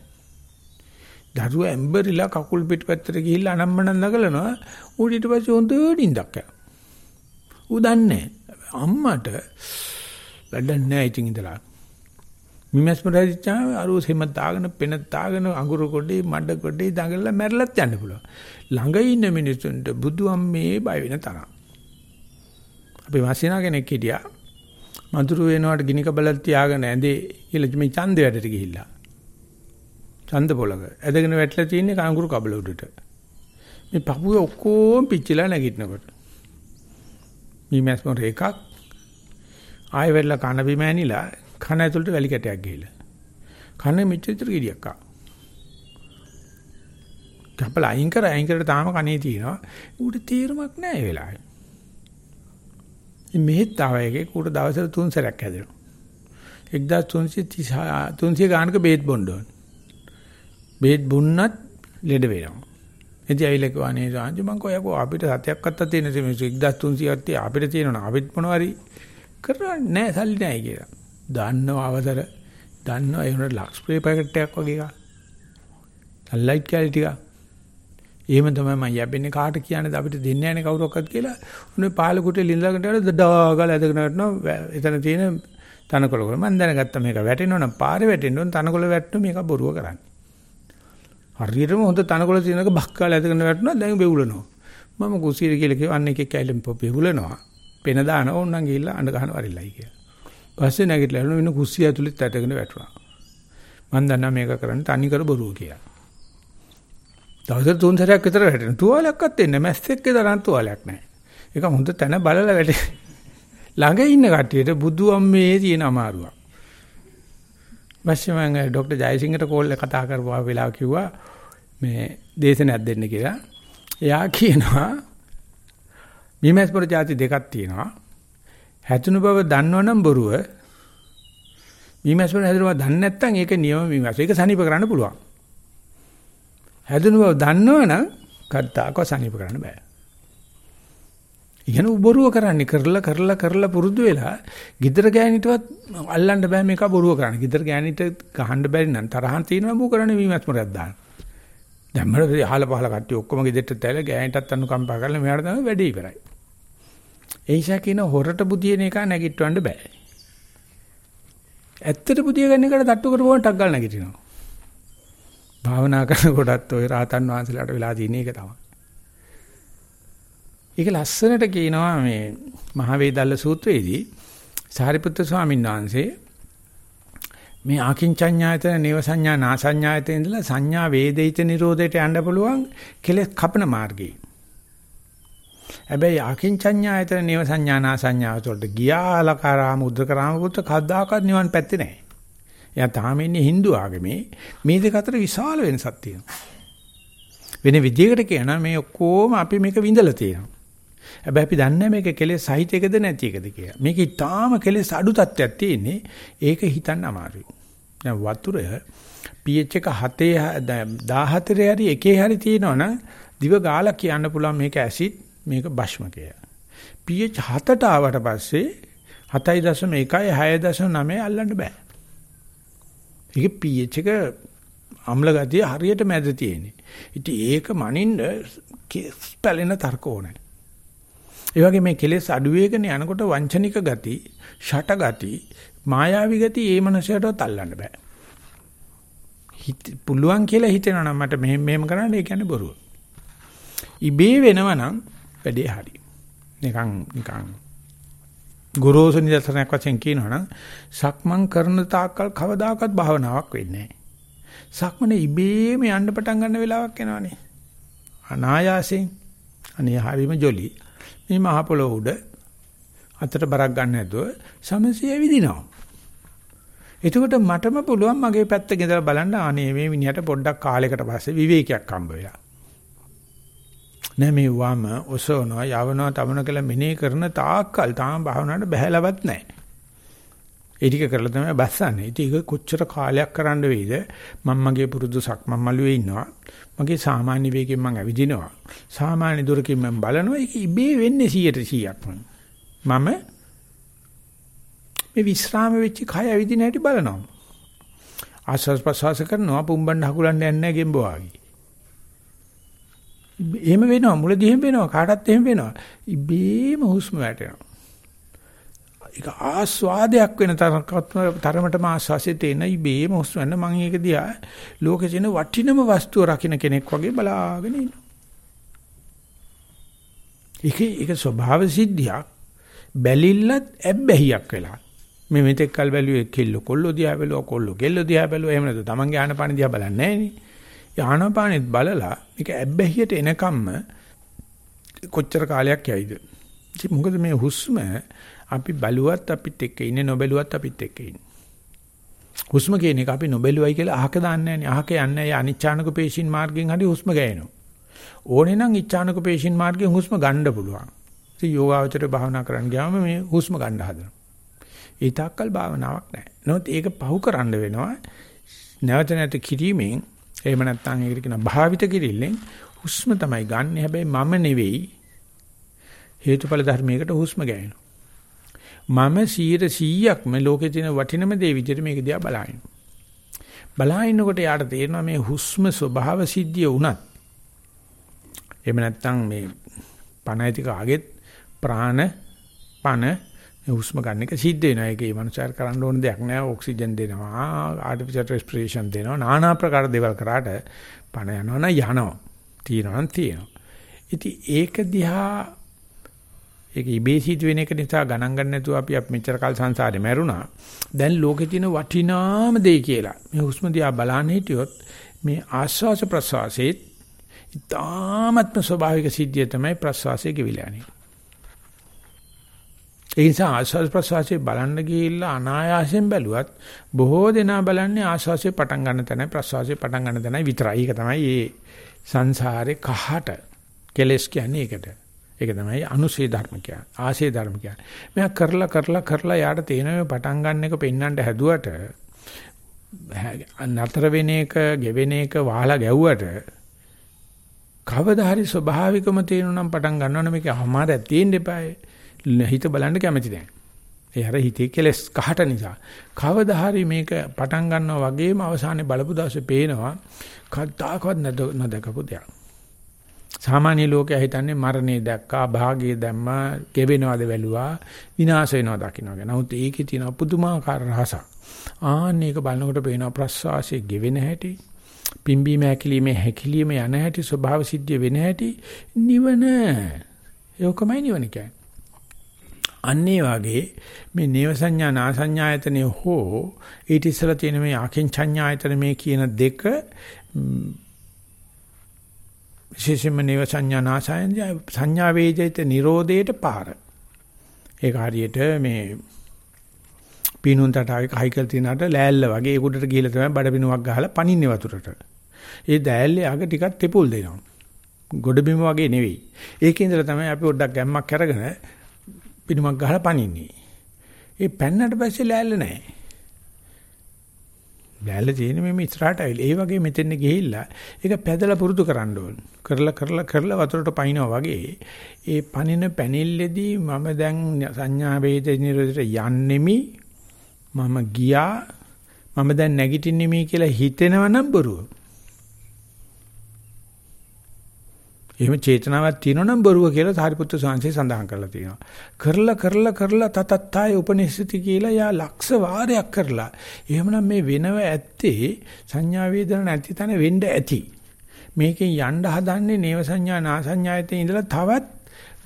දරුවා ඇම්බරිලා කකුල් පිටපැත්තට ගිහිල්ලා අනම්මනම් නගලනවා. ඌ ඊට පස්සේ හොඳට ඉඳක් ඌ දන්නේ අම්මට වැඩක් නැහැ ඉතින් ඉඳලා. මිමස්මර හැදිච්චාම අරුව සෙම දාගෙන පෙන දාගෙන අඟුරු කොඩේ මඩ කොඩේ දඟලලා මැරලත් යන්න පුළුවන්. ළඟ ඉන්න මිනිස්සුන්ට බුදු අම්මේ බය වෙන තරම්. අපි මාසිනා කෙනෙක් හිටියා. මధుර වෙනවට ගිනි කබලක් තියාගෙන ඇඳේ කියලා මේ ඡන්ද වැඩට ගිහිල්ලා. ඡන්ද පොලක. ඇදගෙන වැටලා තියෙන්නේ කංගුරු කබල උඩට. මේ පපුවේ ඔක්කොම පිච්චිලා නැගිටිනකොට. මේ මැස්මොර එකක් ආයෙ වෙලා කන බිම ඇනිලා කන ඇතුළට වැලි කැටයක් ගිහිල්ලා. කන මෙච්චර ගිරියක් ආ. කපල අයින් කර අයින් කරලා තාම කනේ තියෙනවා. ඌට තීරමක් නැහැ ඒ වෙලාවේ. මෙහෙත් ආව එකේ ඌට දවසට තුන් සැරයක් හැදෙනවා. 1330 300 ගානක බේත් බොන්න ඕන. බේත් බොන්නත් ලෙඩ වෙනවා. එදී ඇවිල්ලා කිව්වා නේ සාංශ මං කොයකෝ අපිට සතයක් අත්තක් තියෙන මිනිස්සු 1300ක් තිය අපිට තියෙනවා අපිත් මොනවාරි කරන්නේ නැහැ සල්ලි නැහැ කියලා. දන්නව අවතර දන්නව ඒ උනට ලක්ස් ස්ප්‍රේ පැකට් එකක් වගේ එකක්. සන්ලයිට් කැලිටි එකක්. එහෙම තමයි මම යැපෙන්නේ කාට කියන්නේ අපිට දෙන්නේ නැහැ කවුරක්වත් කියලා. උනේ පාල කුටේ ලිඳලාකට යන දඩාගල ඇදගෙන යනවා එතන තියෙන තනකොළ කොළ මම දැනගත්තා මේක වැටෙනවනම් පාරේ වැටෙන්න ඕන තනකොළ වැටෙන්න මේක බොරුව කරන්නේ. හරියටම හොඳ තනකොළ තියෙනක බක්කාල ඇදගෙන වැටුණා දැන් බෙවුලනවා. මම කුසියට කියලා කිව්වා අන්න එකෙක් ඇයිලම් බෙවුලනවා. පෙන දාන ඕන්නම් ගිහිල්ලා අඬ ගන්න වරිල්ලයි කියලා. පස්සේ නැගිටලා වෙන කුස්සිය ඇතුළෙත් ඇටගෙන වැටුණා. මම දන්නා මේක කරන්න තනි කර බොරුව කියලා. දවසට තුන් සැරයක් විතර වැටෙන. තුවාලයක්වත් දෙන්නේ නැහැ. මැස්සෙක්ගේ තරම් තුවාලයක් නැහැ. ඒක හොඳ තැන බලලා වැටේ. ළඟ ඉන්න කට්ටියට බුදු අම්මේ තියෙන අමාරුවක්. ඊපස්සේ මම ડોક્ટર ජයසිංහට කෝල් එක කතා කරපුවා වෙලාව කිව්වා මේ දේශනයක් දෙන්න කියලා. එයා කියනවා මීමැස්පොර ಜಾති දෙකක් තියෙනවා. හැතුණු බව දන්නවනම් බොරුව. මීමැස්පොර හැදුනව දන්නේ නැත්නම් ඒක නියම මීමැස්. ඒක සනීප කරන්න පුළුවන්. හැදුණු බව දන්නවනම් කද්දාක සනීප කරන්න බෑ. ඉගෙන බොරුව කරන්නේ කරලා කරලා කරලා පුරුදු වෙලා গিද්දර ගෑනිටවත් අල්ලන්න බෑ මේක බොරුව කරන්නේ. গিද්දර ගෑනිට ගහන්න බැරි නම් තරහන් තියෙනවා මොකෝ කරන්නේ මීමැස්පොරයක් දාන්න. දැන් මම අහල පහල කට්ටිය ඔක්කොම ගෙදරට තැල ගෑනිටත් අනුකම්පා කරලා මෙයාට තමයි වැඩේ ඉවරයි. ඒ නිසා කියන හොරට බුදියන එක නැගිටවන්න බෑ. ඇත්තට බුදිය ගන්න එකට තට්ටු කරපුවම ටක් ගාලා නැගිටිනවා. භාවනා කරනකොටත් ওই රාතන් වහන්සේලාට වෙලා තියෙන එක තමයි. ඒක ලස්සනට කියනවා මේ මහ වේදල්ල සූත්‍රයේදී සාරිපුත්‍ර ස්වාමීන් වහන්සේ මේ ආකින්චඤ්ඤායතන නේව සංඥා නාසඤ්ඤායතන ඉඳලා සංඥා වේදිත නිරෝධයට යන්න පුළුවන් කෙලෙස් කපන මාර්ගය. හැබැයි ආකින්චඤ්ඤායතන නේව සංඥා නාසඤ්ඤායත වලට ගියාලකාරාම උද්දකරාම පුත්‍ර කද්දාකත් නිවන් පැත්තේ නැහැ. එයා තාම ඉන්නේ Hindu ආගමේ මේ දෙක අතර විශාල වෙනසක් තියෙනවා. වෙන විදිහකට කියනවා මේ ඔක්කොම අපි මේක විඳලා තියෙනවා. හැබැයි අපි දන්නේ මේක කෙලෙස් සහිත එකද නැති එකද කියලා. මේක ඊටාම කෙලෙස් අඩු තත්ත්වයක් තියෙන්නේ. ඒක හිතන්න අමාරුයි. දැන් වතුර pH එක 7 14 හරි එකේ හරි තියෙනවනම් දිව ගාලා කියන්න පුළුවන් මේක ඇසිඩ් මේක බෂ්මකය. pH 7ට ආවට පස්සේ 7.1යි 6.9 අල්ලන්න බෑ. ඒක pH එක අම්ල ගතිය හරියට මැද තියෙන්නේ. ඉතින් ඒක මනින්න පැලෙන තර්ක ඕනේ. ඒ වගේ මේ කෙලෙස් අඩු වේගන යනකොට වංචනික ගති, ෂට ගති, මායාවී ගති ඒ මනසටවත් අල්ලන්න බෑ. හිත පුළුවන් කියලා හිතෙනවා නම් මට මෙහෙම මෙහෙම කරන්න ඒ කියන්නේ බොරුව. ඉබේ වෙනවනම් වැඩේ හරි. නිකන් නිකන් ගුරුසු නිදර්ශනයක් වශයෙන් කියනවනම් සක්මන් කරන තාක්කල් කවදාකවත් භාවනාවක් වෙන්නේ නැහැ. සක්මනේ ඉබේම යන්න පටන් ගන්න වෙලාවක් එනවනේ. අනායාසයෙන් අනේ හරිම ජොලි. මේ මහ පොළොව උඩ අතට බරක් ගන්න නැතුව සමසිය විදිනවා. එතකොට මටම පුළුවන් මගේ පැත්ත ගෙදලා බලන්න අනේ මේ මිනිහට පොඩ්ඩක් කාලයකට පස්සේ විවේකයක් හම්බ වෙලා. නෑ මේ වම ඔසවනවා යවනවා තමන කියලා මෙනේ කරන තාක්කල් තාම භාවනාවට බහැලවත් නැහැ. ඒ ටික කරලා තමයි බස්සන්නේ. ඉතින් ඒක කොච්චර කාලයක් කරන්න වෙයිද? මම මගේ පුරුදු සක්මන් මළුවේ ඉන්නවා. මගේ සාමාන්‍ය වේගයෙන් මම ඇවිදිනවා. සාමාන්‍ය දුරකින් මම බලනවා. ඒක ඉබේ වෙන්නේ 100%ක්ම. මම මේ විස්රාම වෙච්ච කය ඇවිදින හැටි බලනවා. ආස්වාස් ප්‍රසවාස කරනවා පුම්බන්න හකුලන්න යන්නේ නැහැ ගෙම්බෝ වගේ. එහෙම වෙනවා මුලදී එහෙම වෙනවා කාටත් එහෙම වෙනවා. ඉබේම හුස්ම වැටෙනවා. ඒක ආස්වාදයක් වෙන තරමටම ආස්වාසිය තේන ඉබේම හුස්ම ගන්න මම ඒක දිහා ලෝකේ තියෙන වටිනම වස්තුව රකින්න කෙනෙක් වගේ බලාගෙන ඉන්නවා. ඒක ඒක ස්වභාව සිද්ධියක් බැලිල්ලත් ඇබ්බැහියක් වෙලා. මේ මෙතෙක් කල් බැලුවේ කෙල්ල කොල්ල දිහා බැලුවා කොල්ල කෙල්ල දිහා බැලුවා එහෙම නැත්නම් තමන්ගේ ආනපාන දිහා බලන්නේ නැහැ නේ. ආනපානෙත් බලලා මේක ඇබ්බැහියට එනකම්ම කොච්චර කාලයක් යයිද? ඉතින් මොකද මේ හුස්ම අපි බලුවත් අපිත් එක්ක ඉන්නේ නොබැලුවත් අපිත් එක්ක ඉන්නේ. හුස්ම කියන එක අපි නොබැලුවයි කියලා අහක දාන්නේ නැහැ. අහක යන්නේ නැහැ. අනිච්ඡානක පේශින් මාර්ගයෙන් හරි හුස්ම ගෑනවා. ඕනේ නම් ඉච්ඡානක පේශින් මාර්ගයෙන් හුස්ම ගන්න පුළුවන්. ඉතින් යෝගාවචරය භාවනා කරන්න ගියාම මේ හුස්ම ගන්න හදනවා. ඒ තාක්කල් භාවනාවක් නැහැ. නමුත් ඒක පහු කරන්න වෙනවා. නැවත නැවත කිරීමෙන් එහෙම නැත්නම් ඒකට කියන භාවිත කිරිල්ලෙන් හුස්ම තමයි ගන්න. හැබැයි මම නෙවෙයි හේතුඵල ධර්මයකට හුස්ම ගෑනවා. මම 100%ක්ම ලෝකේ තියෙන වටිනම දේ විදිහට මේක දිහා බලහින්න. බලහින්නකොට යාට තේරෙනවා මේ හුස්ම ස්වභාව සිද්ධිය වුණත් එහෙම නැත්නම් මේ පණ ඇති කාගෙත් ප්‍රාණ පණ හුස්ම ගන්න එක සිද්ධ වෙනවා. ඒකේ මනුස්සයර කරන්න ඕන දෙයක් නෑ. ඔක්සිජන් දෙනවා, ආටිෆිෂල් රෙස්පිරේෂන් දෙනවා. নানা ප්‍රකාර දේවල් කරාට පණ යනවා නම් යනවා. තියෙනවා නම් තියෙනවා. ඉතින් ඒක දිහා ඒක ඉබේ සිදුවෙන එක නිසා ගණන් ගන්න නැතුව අපි අප මෙච්චර කාල සංසාරේ මැරුණා. දැන් ලෝකේ තියෙන වටිනාම දේ කියලා. මේ හුස්ම දිහා බලන්න හිටියොත් මේ ආස්වාස ප්‍රසවාසයේ ඊටාත්ම ස්වභාවික සිද්ධිය තමයි ප්‍රසවාසයේ කිවිලානේ. ඒ නිසා ආස්වාද ප්‍රසවාසයේ බලන්න ගිහිල්ලා අනායාසයෙන් බැලුවත් බොහෝ දෙනා බලන්නේ ආස්වාසයේ පටන් ගන්න තැනයි ප්‍රසවාසයේ පටන් ගන්න තැනයි විතරයි. ඒක තමයි මේ සංසාරේ කහට කෙලස් කියන්නේ ඒකට. ඒක තමයි අනුසේ ධර්ම කියන්නේ. ආසේ ධර්ම කියන්නේ. මෙයා කරලා කරලා කරලා යාට තේනවා පටන් ගන්න එක පෙන්වන්න හැදුවට නතර වෙන එක, ගෙවෙන එක වහලා ගැව්වට කවදා හරි ස්වභාවිකම තේරුණම් පටන් ගන්නවනේ මේක අමාරක් තියෙන්න එපායි. හිත බලන්න කැමති නැහැ. ඒ අර හිතේ කෙලස් කහට නිසා. කවදා හරි මේක පටන් ගන්නවා වගේම අවසානයේ බලපු දවසේ පේනවා කද්දාකවත් නැදකපු දෙයක්. සාමාන්‍ය ලෝකයා හිතන්නේ මරණය දැක්කා, භාගය දැම්මා, ගෙවෙනවද වැළුවා, විනාශ වෙනවා දකින්න. නමුත් ඒකේ තියෙන පුදුමාකාර රහසක්. ආන්න ඒක බලනකොට පේනවා ප්‍රස්වාසයේ ගෙවෙන හැටි, පිම්බීම හැකිලිමේ හැකිලිම යන හැටි, ස්වභාව සිද්ධිය වෙන හැටි නිවන. ඒකමයි නිවන කියන්නේ. අන්නේ වගේ මේ නේව සංඥා නාසඤ්ඤායතනෙ හෝ ඊට ඉස්සලා තියෙන මේ ආකින්චඤ්ඤායතන මේ කියන දෙක විශේෂයෙන්ම නේව සංඥා නාසඤ්ඤා සංඥා වේදිත නිරෝධයට පාර ඒක හරියට මේ පීනුන් තටාවේ කයිකල් තියනට ලෑල්ල වගේ ඒකට ගිහලා තමයි බඩ පිනුවක් ගහලා පනින්නේ වතුරට. ඒ දැල්ලේ අග ටිකක් තෙපුල් දෙනවා. ගොඩබිම වගේ නෙවෙයි. ඒකේ ඉඳලා තමයි අපි පොඩ්ඩක් ගැම්මක් අරගෙන පිනුමක් ගහලා පනින්නේ. ඒ පැන්නට පස්සේ ලෑල්ල නැහැ. ලෑල්ල තියෙන මේ ඉස්සරහට ඇවිල්ලා ඒ වගේ මෙතෙන් ගිහිල්ලා ඒක පැදලා පුරුදු කරන්න ඕන. කරලා කරලා කරලා වතුරට පනිනවා වගේ ඒ පනින පැනිල්ලේදී මම දැන් සංඥා වේද නිරෝධයට යන්නෙමි මම ගියා මම දැන් නැගිටින්නෙමි කියලා හිතෙනවනම් බොරුව. එහෙම චේතනාවක් තියෙනවා නම් බොරුව කියලා සාරිපුත්‍ර සාංශේ සඳහන් කරලා තියෙනවා. කරලා කරලා කරලා තතත්තාය උපනිෂති කියලා යා ලක්ෂ වාරයක් කරලා. එහෙමනම් මේ වෙනව ඇත්තේ සංඥා වේදන නැති තැන වෙන්න ඇති. මේකෙන් යන්න හදන්නේ නේව සංඥා නාසඤ්ඤායතේ ඉඳලා තවත්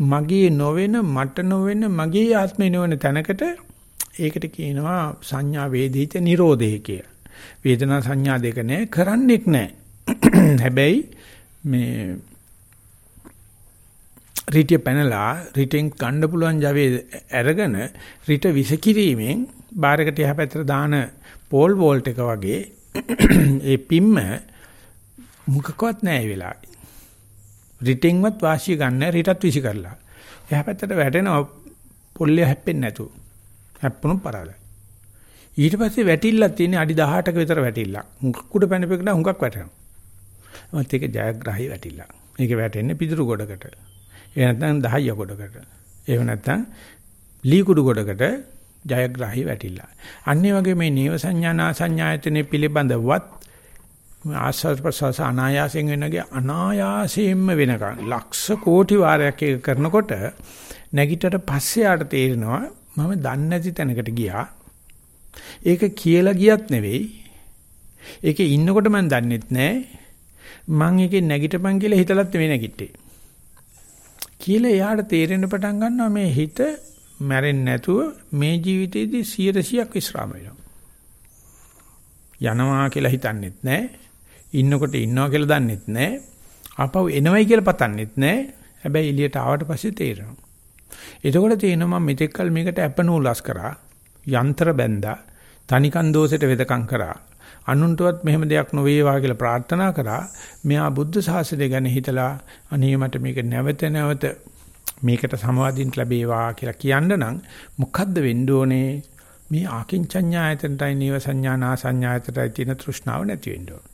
මගේ නොවන මට නොවන මගේ ආත්මේ නොවන තැනකට ඒකට කියනවා සංඥා වේදිත නිරෝධය කිය. වේදනා සංඥා දෙක නෑ කරන්නෙක් නෑ. හැබැයි මේ රිටිය පැනලා රිටෙන් ගන්න පුළුවන් Java අරගෙන රිට විසකිරීමෙන් බාරකට යහපැත්තට දාන පෝල් වෝල්ට් එක වගේ ඒ පිම්ම මුකකවත් නැහැ වෙලාවේ. රිටෙන්වත් වාසිය ගන්න රිටත් විසි කරලා. යහපැත්තට වැටෙනවා පොල්ලේ හැප්පෙන්නේ නැතුව. හැප්පුණු පරාදයි. ඊට පස්සේ වැටිල්ලක් තියෙන අඩි 18ක විතර වැටිල්ලක්. හුඟක් උඩ පැනපෙකට හුඟක් වැටෙනවා. මත් ඒක ජයග්‍රහී වැටිල්ලක්. මේක වැටෙන්නේ පිදුරු ගොඩකට. ඒ නැත්නම් 10 කොටකට. එහෙම නැත්නම් ලී කුඩු කොටකට ජයග්‍රාහී වැටිලා. අන්නේ වගේ මේ නේව සංඥානා සංඥායතනෙ පිළිබඳවත් ආස්වාද ප්‍රසවාස අනායාසයෙන් වෙනගේ අනායාසයෙන්ම වෙනකන් ලක්ෂ කෝටි වාරයක් එක කරනකොට නැගිටට පස්සේ ආට තේරෙනවා මම දන්නේ නැති තැනකට ගියා. ඒක කියලා ගියත් නෙවෙයි. ඒකේ ඉන්නකොට මම දන්නෙත් නෑ. මං ඒකේ නැගිටපන් කියලා හිතලත් නෙවෙයි නැගිට්ටේ. කියලා එයාට තේරෙන්න පටන් ගන්නවා මේ හිත මැරෙන්නේ නැතුව මේ ජීවිතේදී 100%ක් විශ්‍රාම වෙනවා. යනවා කියලා හිතන්නෙත් නැහැ. ඉන්නකොට ඉන්නවා කියලා දන්නෙත් නැහැ. ආපහු එනවයි කියලා පතන්නෙත් නැහැ. හැබැයි එළියට ආවට පස්සේ තේරෙනවා. එතකොට තේරෙනවා මම මෙතෙක් කල මේකට ඇපනූලස් කරා, යන්ත්‍ර බැන්දා, තනිකන් දෝෂෙට වෙදකම් කරා. අනුන්ටවත් මෙහෙම දෙයක් නොවේවා කියලා ප්‍රාර්ථනා කරා. මෙයා බුද්ධ ශාසනය ගැන හිතලා අනේ මට මේක නැවත නැවත මේකට සමවදින්න ලැබේවා කියලා කියන්න නම් මොකද්ද වෙන්න ඕනේ? මේ ආකින්චඤ්ඤායතනටයි නීව සංඥානා සංඥායතනටයි තියෙන තෘෂ්ණාව නැති වෙන්න ඕන.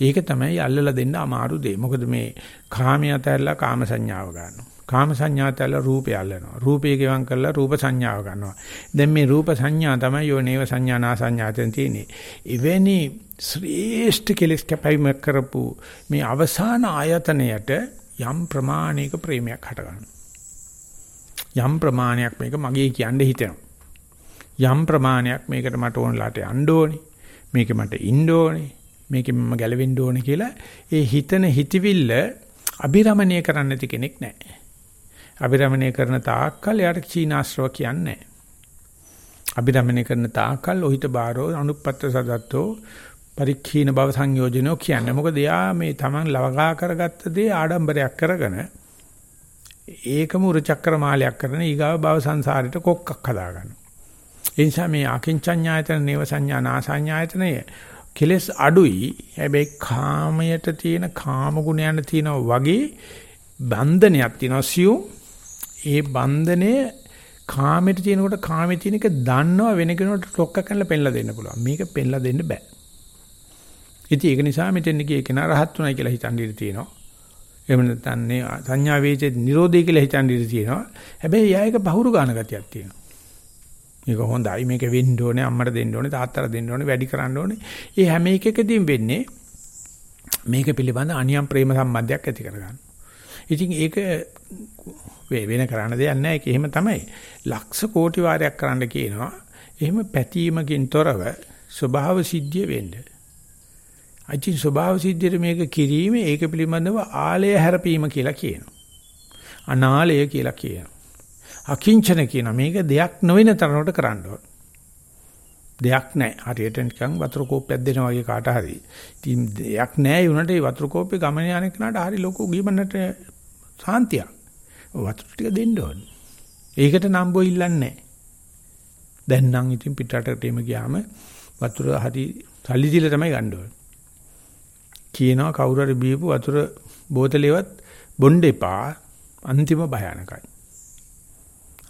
ඒක තමයි අල්ලලා දෙන්න අමාරු දෙය. මොකද මේ කාමයේ අතහැරලා කාම සංඥාව ගන්නවා. කාම සංඥාතල රූපය අල්ලනවා. රූපය ගෙවම් කරලා රූප සංඥාව ගන්නවා. දැන් මේ රූප සංඥා තමයි යෝ නේව සංඥානා සංඥාතෙන් තියෙන්නේ. එවැනි ශ්‍රේෂ්ඨ කෙලස් කැපීම කරපු මේ අවසාන ආයතනයට යම් ප්‍රමාණයක ප්‍රේමයක් හටගන්නවා. යම් ප්‍රමාණයක් මේක මගේ කියන්න හිතෙනවා. යම් ප්‍රමාණයක් මේකට මට ඕනලාට යන්න ඕනේ. මේක මට ඉන්න ඕනේ. මේකෙන් මම ගැලවෙන්න ඕනේ කියලා ඒ හිතන හිතවිල්ල අබිරමණය කරන්න නැති කෙනෙක් නැහැ. අබිරමණය කරන තාක්කල් එයාට චීනාශ්‍රව කියන්නේ නැහැ. අබිරමණය කරන තාක්කල් ඔහිත බාරෝ අනුපත්ත සදත්තෝ පරික්ඛීන භව සංයෝජනෝ කියන්නේ. මොකද එයා මේ Taman ලවගා කරගත්ත දේ ආඩම්බරයක් කරගෙන ඒකම උර චක්‍ර මාලයක් කරන ඊගාව භව සංසාරෙට කොක්කක් හදාගන්නවා. ඒ නිසා මේ අකින්චඤ්ඤායතන නේව සංඥා නාසඤ්ඤායතනය කෙලස් අඩුයි. හැබැයි කාමයට තියෙන කාම ගුණයන් තියෙනවා වගේ බන්ධනයක් තියෙනවා සියුම්. ඒ බන්ධනය කාමයට තියෙනකොට කාමයේ තියෙන එක දන්නවා වෙන කෙනෙකුට ටොක්ක කරලා පෙන්ලා දෙන්න පුළුවන්. මේක පෙන්ලා දෙන්න බෑ. ඉතින් ඒක නිසා මෙතෙන් ගියේ කෙනා රහත් උනායි කියලා හිතන් ඉඳී තියෙනවා. එහෙම නැත්නම් සංඥා වේචේ නිරෝධය කියලා හිතන් ඉඳී තියෙනවා. හැබැයි යා එක බහුරු ගාන ගතියක් තියෙනවා. මේක හොඳයි මේක වෙන්න ඕනේ අම්මට දෙන්න ඕනේ තාත්තට දෙන්න ඕනේ වැඩි කරන්න ඕනේ. ඒ හැම එකකදීම වෙන්නේ මේක පිළිබඳ අනියම් ප්‍රේම සම්බන්ධයක් ඇති කරගන්න. ඉතින් ඒක වෙන කරන්න දෙයක් නැහැ ඒක එහෙම තමයි. ලක්ෂ කෝටි වාරයක් කරන්න කියනවා. එහෙම පැතීමකින් තොරව ස්වභාව සිද්ධිය වෙන්නේ. අචින් ස්වභාව සිද්ධියට මේක කිරීම ඒක පිළිබඳව ආලය හැරපීම කියලා කියනවා. අනාලය කියලා කියනවා. අකිංචන කියන මේක දෙයක් නොවන තරමට කරන්න ඕන. දෙයක් නැහැ. හරියට නිකන් වතුර කෝප්පයක් දෙනවා වගේ කාට හරි. ඉතින් දෙයක් නැහැ උනට ඒ වතුර කෝප්පේ ගමන යන කෙනාට හරි ලොකු ගිමනට සාන්තියක්. වතුර ටික දෙන්න ඕන. ඒකට නම්බෝ ඉල්ලන්නේ නැහැ. දැන් නම් ඉතින් පිටරටට එම ගියාම වතුර හරි සල්ලි දීලා තමයි ගන්න ඕන. කියනවා කවුරු හරි බීපු වතුර බෝතලෙවත් බොන්න එපා අන්තිම භයානකයි.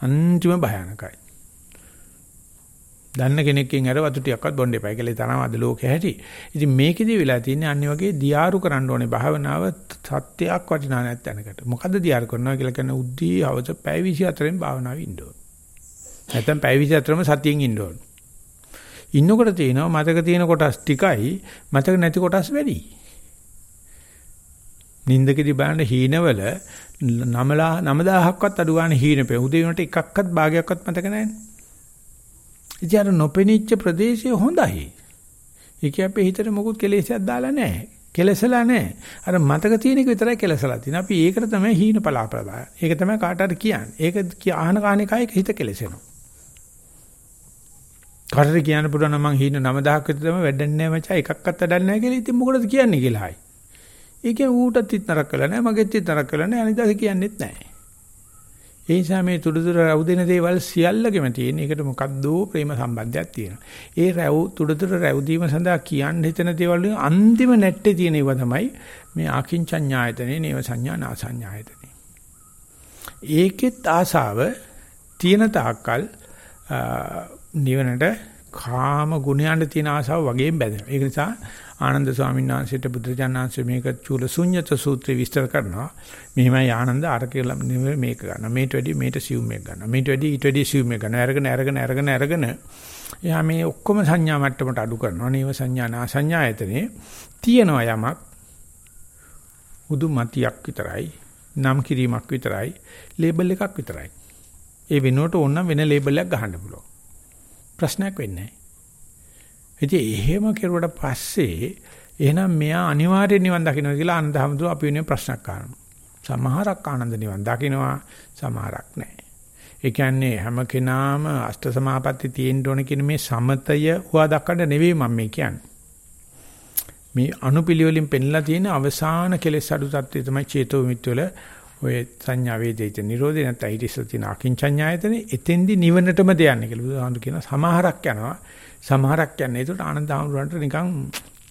අන්තිම භයානකයි. දන්න කෙනෙක්ගෙන් අර වතු ටිකක්වත් බොන්න එපා කියලා තරම අද ලෝකේ හැටි. ඉතින් මේකෙදි වෙලා තියෙන්නේ අනිත් වගේ දියාරු කරන්න ඕනේ භාවනාව සත්‍යයක් වටිනා නැත්නම්කට. මොකද්ද දියාරු කරනවා කියලා කියන උද්දී හවස පැය 24න් භාවනාවේ ඉන්න ඕන. නැත්නම් පැය 24ම සතියෙන් ඉන්න ඕන. ඉන්නකොට තියෙනවා මතක තියෙන කොටස් ටිකයි මතක නැති කොටස් වැඩි. නින්දකදී බලන්න හීනවල නමලා 9000ක්වත් අඩු ගන්න හීනපේ. උදේ වෙනට එකක්වත් භාගයක්වත් මතක නැහැ. ඉතින් අර නොපෙනිච්ච ප්‍රදේශය හොඳයි. ඒක අපේ හිතට මොකුත් කෙලෙසයක් දාලා නැහැ. කෙලසලා නැහැ. අර මතක තියෙන එක විතරයි කෙලසලා තියෙන. අපි ඒකට තමයි හීන පලාපලා. ඒක තමයි කාට හරි කියන්නේ. ඒක ආහන කාණේ කයි හිත කෙලසෙනවා. කාටද කියන්න පුළුවන් නම් මං හීන 9000ක් විතර තමයි වැඩන්නේ නැහැ මචං එකක්වත් වැඩන්නේ නැහැ කියලා. ඉතින් මොකටද කියන්නේ කියලා හයි. ඒකේ ඌටත් ඉත් නරක කළා නෑ මගෙත් ඉත් නරක කළා නෑ අනිදාස කියන්නෙත් නෑ. ඒ නිසා මේ තුඩුදුර රැව් දෙන දේවල් සියල්ලගෙම තියෙන එකට මොකද්ද ප්‍රේම සම්බන්ධයක් තියෙනවා. ඒ රැව් තුඩුදුර රැව් දීම සඳහා කියන්න හිතන දේවල් වලින් අන්තිම නැට්ටේ තියෙන ඒවා තමයි මේ ආකින්චඤ්ඤායතනේ නේව සංඥා නාසඤ්ඤායතනේ. ඒකෙත් ආසාව තියෙන තාක්කල් නිවනට කාම ගුණයන්ට තියෙන ආසාව වගේම බැඳෙනවා. ඒක නිසා ආනන්ද ස්වාමීන් වහන්සේට බුදුරජාණන් වහන්සේ මේක චූල ශුන්්‍යත සූත්‍රය විස්තර කරනවා. මෙහිමයි ආනන්ද අර කියලා මේක ගන්න. මේට වැඩි මේට සිවුම් එක ගන්න. මේට වැඩි ඊට වැඩි සිවුම් එක ගන්න. අරගෙන අරගෙන අරගෙන අරගෙන එයා මේ ඔක්කොම සංඥා මට්ටමට අඩු කරනවා. නේව සංඥා නා සංඥායතනේ තියෙනවා යමක් හුදු මතියක් විතරයි. නම් කිරීමක් විතරයි. ලේබල් එකක් විතරයි. ඒ වෙනුවට ඕන වෙන ලේබල් එකක් ගහන්න පුළුවන්. ප්‍රශ්නයක් වෙන්නේ නැහැ. ඉතින් එහෙම කෙරුවට පස්සේ එහෙනම් මෙයා අනිවාර්යෙන් නිවන් දකින්න කියලා ආනන්ද හැමතුරු අපි වෙනුවෙන් ප්‍රශ්නක් අහනවා. සමහරක් ආනන්ද නිවන් දකින්නවා සමහරක් නැහැ. ඒ කියන්නේ හැම කෙනාම අෂ්ට සමාපatti තියෙන්න ඕන කියන මේ සමතය හුවා දක්වන්න නෙවෙයි මම මේ කියන්නේ. මේ අනුපිළිවෙලින් පෙන්ලා තියෙන අවසාන කෙලෙස් අඩු තත්ත්වය තමයි චේතෝ විමුක්තිය වල ඔය සංඥා වේදිත නිරෝධය නැත්නම් ඊට ඉස්සෙල් තියෙන අකින්චඤ්ඤායතනෙ එතෙන්දි නිවනටම දෙයන්නේ කියලා බුදුහාමුදුරු කියන සමහරක් යනවා සමහරක් යන්නේ ඒකට ආනන්ද හාමුදුරන්ට නිකන්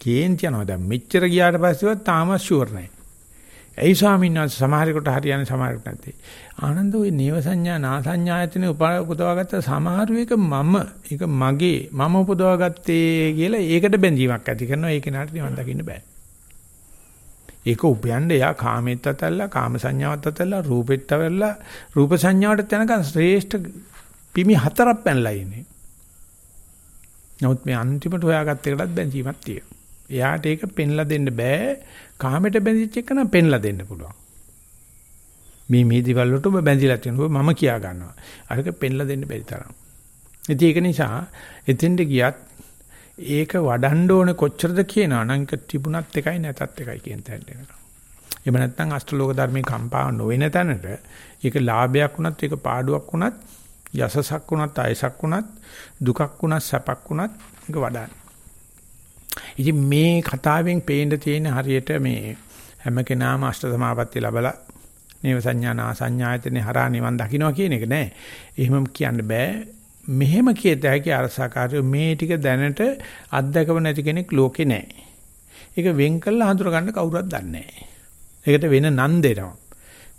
කේන්ති යනවා දැන් මෙච්චර ගියාට පස්සෙවත් තාම ෂුවර් නැහැ ඇයි ස්වාමීන් වහන්සේ සමහරෙකුට හරියන්නේ සමහරෙකුට නැත්තේ. ආනන්ද ওই නේව සංඥා නා සංඥායතන උපදවාගත්ත සමහරු එක මම ඒක මගේ මම උපදවාගත්තේ කියලා ඒකට බැඳීමක් ඇති කරනවා ඒක නට නිවන් දකින්න බෑ. ඒක උපයන්න යා කාමෙත් අතල්ලා කාම සංඥාවත් අතල්ලා රූපෙත් අතල්ලා රූප සංඥාවට යනකන් ශ්‍රේෂ්ඨ පිමි හතරක් පැනලා ඉන්නේ. නමුත් මේ අන්තිමට හොයාගත්ත එකටත් බැඳීමක් තියෙනවා. එයාට ඒක පෙන්ලා දෙන්න බෑ. කාමයට බැඳිච්ච එක නම් පෙන්ලා දෙන්න පුළුවන්. මේ මේ දේවල් වලට ඔබ බැඳිලා තියෙනවා. මම කියා ගන්නවා. අරක පෙන්ලා දෙන්න බැරි තරම්. ඉතින් ඒක නිසා එතෙන්ට ගියත් ඒක වඩන්න ඕනේ කොච්චරද කියනවා නම් ඒක තිබුණත් එකයි නැතත් එකයි කියන තැනට එනවා. එහෙම නැත්නම් අෂ්ටලෝක ධර්මයේ කම්පා නොවන තැනට ඒක ලාභයක් වුණත් ඒක පාඩුවක් වුණත් යසසක් වුණත් අයසක් වුණත් දුකක් වුණත් සැපක් වුණත් ඒක වඩන්න. ඉතින් මේ කතාවෙන් පේන්න තියෙන හරියට මේ හැම කෙනාම අෂ්ට සමාපatti ලැබලා නේව සංඥානා සංඥායතනේ හරහා නිවන් දකින්නවා කියන එක නෑ. එහෙම කියන්න බෑ. මෙහෙම කියත හැකි අරසකාරයෝ මේ ටික දැනට අත්දකව නැති කෙනෙක් ලෝකේ නෑ. ඒක වෙන් කළා හඳුර ගන්න කවුරුවත් දන්නේ නෑ. ඒකට වෙන නම් දෙනවා.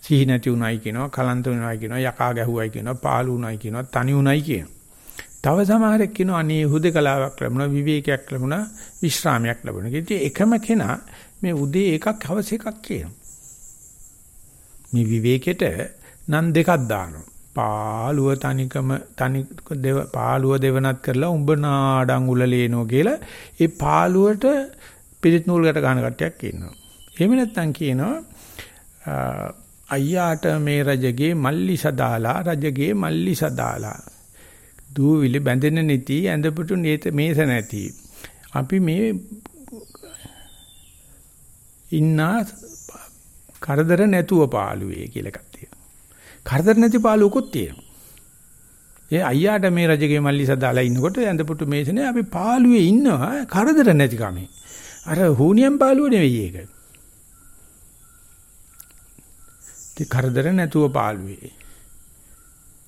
සිහි නැති උනායි කියනවා, කලන්ත උනායි කියනවා, යකා ගැහුවයි කියනවා, පාළු උනායි කියනවා, තනි උනායි කියනවා. තව සමහරෙක් කියනවා අනේ හුදකලාවක් ලැබුණා විවේකයක් ලැබුණා විශ්‍රාමයක් ලැබුණා. ඉතින් එකම කෙනා මේ උදේ එකක් හවස එකක් කියනවා. මේ විවේකෙට නම් දෙකක් දානවා. පාළුව තනිකම තනි දෙව පාළුව දෙවනත් කරලා උඹ නාඩන් උලලේනෝ කියලා ඒ පාළුවට පිරිත් නූලකට ගන්න කට්ටියක් ඉන්නවා. එහෙම නැත්නම් කියනවා අයියාට මේ රජගේ මල්ලි සදාලා රජගේ මල්ලි සදාලා දූවිලි බැඳෙන නැති ඇඳපුටු මේස නැති. අපි මේ ඉන්නා කරදර නැතුව පාළුවේ කියලා එකක් තියෙනවා. කරදර නැති පාළුවකුත් තියෙනවා. ඒ අයියාට මේ රජගේ මල්ලි සදාලා ඉන්නකොට ඇඳපුටු මේසනේ අපි පාළුවේ ඉන්නවා කරදර නැති කමේ. අර හුනියම් පාළුව නෙවෙයි ඒක. ඒ කරදර නැතුව පාළුවේ.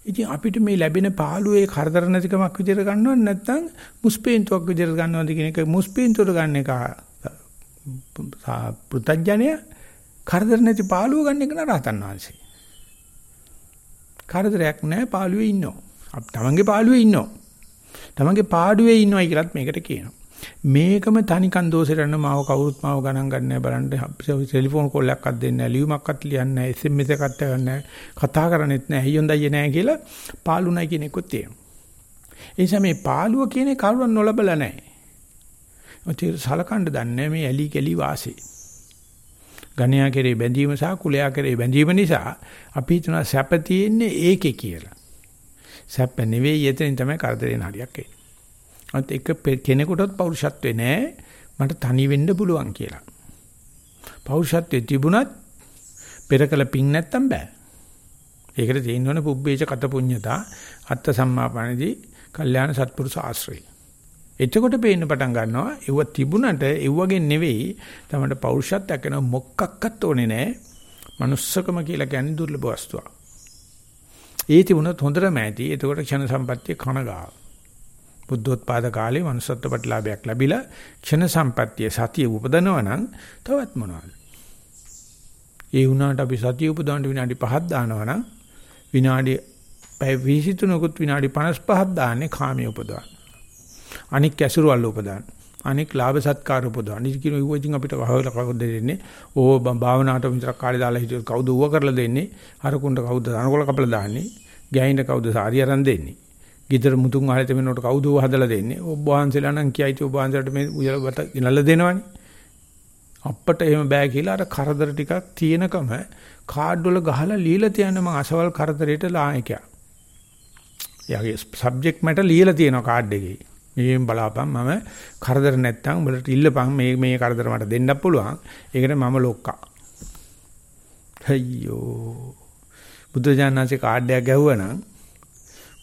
ඉතින් අපිට මේ ලැබෙන පාළුවේ කරදර නැතිකමක් විදිහට ගන්නවද නැත්නම් මුස්පේන්තුවක් විදිහට ගන්නවද කියන එක මුස්පේන්තුවට ගන්න එක පුතඥය කරදර නැති පාළුව ගන්න එක නරහතන් වහන්සේ. කරදරයක් නැහැ පාළුවේ ඉන්නවා. අප තමන්ගේ පාළුවේ ඉන්නවා. තමන්ගේ පාඩුවේ ඉන්නවයි කියලත් මේකට කියනවා. මේකම තනිකන් දෝෂෙට යන මාව කවුරුත් මාව ගණන් ගන්න නැහැ බලන්න ටෙලිෆෝන් කෝල් එකක්වත් දෙන්නේ නැහැ ලියුමක්වත් ලියන්නේ නැහැ SMS එකක්වත් ගන්න කතා කරන්නේත් නැහැ හයියොන්දයි නැහැ කියලා පාළුණයි කියන එකත් තියෙනවා. ඒ නිසා මේ පාළුව කියන්නේ කවුරුන් නොලබලා නැහැ ඔතේ සලකන්න දන්නේ මේ ඇලි කෙලි වාසේ. ගණයා කෙරේ බැඳීම සහ කුලයා කෙරේ බැඳීම නිසා අපි හිතනවා සැප තියෙන්නේ ඒකේ කියලා. සැප නෙවෙයි එතනින් තමයි කරදරේන හරියක් එන්නේ. අත් එක කෙනෙකුටත් පෞරුෂත්වේ නැහැ මට තනි වෙන්න පුළුවන් කියලා. පෞරුෂත්වයේ තිබුණත් පෙරකල පිං නැත්තම් බෑ. ඒකට තියෙන්න ඕනේ පුබ්බේච කත පුඤ්ඤතා අත්ත සම්මාපණදී කල්යාණ සත්පුරුෂ ආශ්‍රය. එතකොට පේන්න පටන් ගන්නවා ඒව තිබුණට ඒවගේ නෙවෙයි තමයි පෞරුෂත්වයක් වෙන මොකක්වත් ඕනේ නැහැ. manussකම කියලා කියන්නේ දුර්ලභ වස්තුවක්. ඒ තිබුණත් හොඳටම ඇති. එතකොට ක්ෂණ සම්පත්තිය කනගාව. බුද්ධෝත්පාද කාලේ manussත්ව ප්‍රතිලාභයක් ලැබිලා ක්ෂණ සම්පත්තිය සතිය උපදනවා නම් තවත් මොනවද? ඒ වුණාට අපි සතිය උපදවන්න විනාඩි 5ක් දානවා නම් විනාඩි පැය 23කුත් විනාඩි 55ක් දාන්නේ කාමයේ උපදවන්න. අනික් ඇසුරුවල් උපදවන්න. අනික් ලාභ සත්කාර උපදවන්න. ඉතින් කියන ඌ ඉතින් අපිට වහවල කවුද දෙන්නේ? ඕ භාවනාවට විතරක් කාලේ දාලා හිටියොත් කවුද ඌව කරලා දෙන්නේ? හරකුණ්ඩ කවුද අනකොල කපලා දාන්නේ? ගෑයින්ට කවුද සාරිය අරන් දෙන්නේ? ගෙදර මුතුන් ආලේ තෙමනට කවුද හදලා දෙන්නේ? ඔබ වහන්සේලා නම් කියයිති ඔබ වහන්සේට මේ උයලකට ගෙනල්ලා දෙනවනේ. අප්පට එහෙම බෑ කියලා අර කරදර ටිකක් තියෙනකම කාඩ් වල ගහලා ලීලා තියන්න මං අසවල් කරදරේට ලායකයා. එයාගේ සබ්ජෙක්ට් මැටර් ලියලා තියෙනවා කාඩ් එකේ. මේෙන් බලාපන් මම කරදර නැත්තම් උඹලට ඉල්ලපන් මේ මේ කරදර මට දෙන්නත් පුළුවන්. ඒකට මම ලොක්කා. අයියෝ. බුදුජානනාංශේ කාඩ් එකක් ගැහුවනම්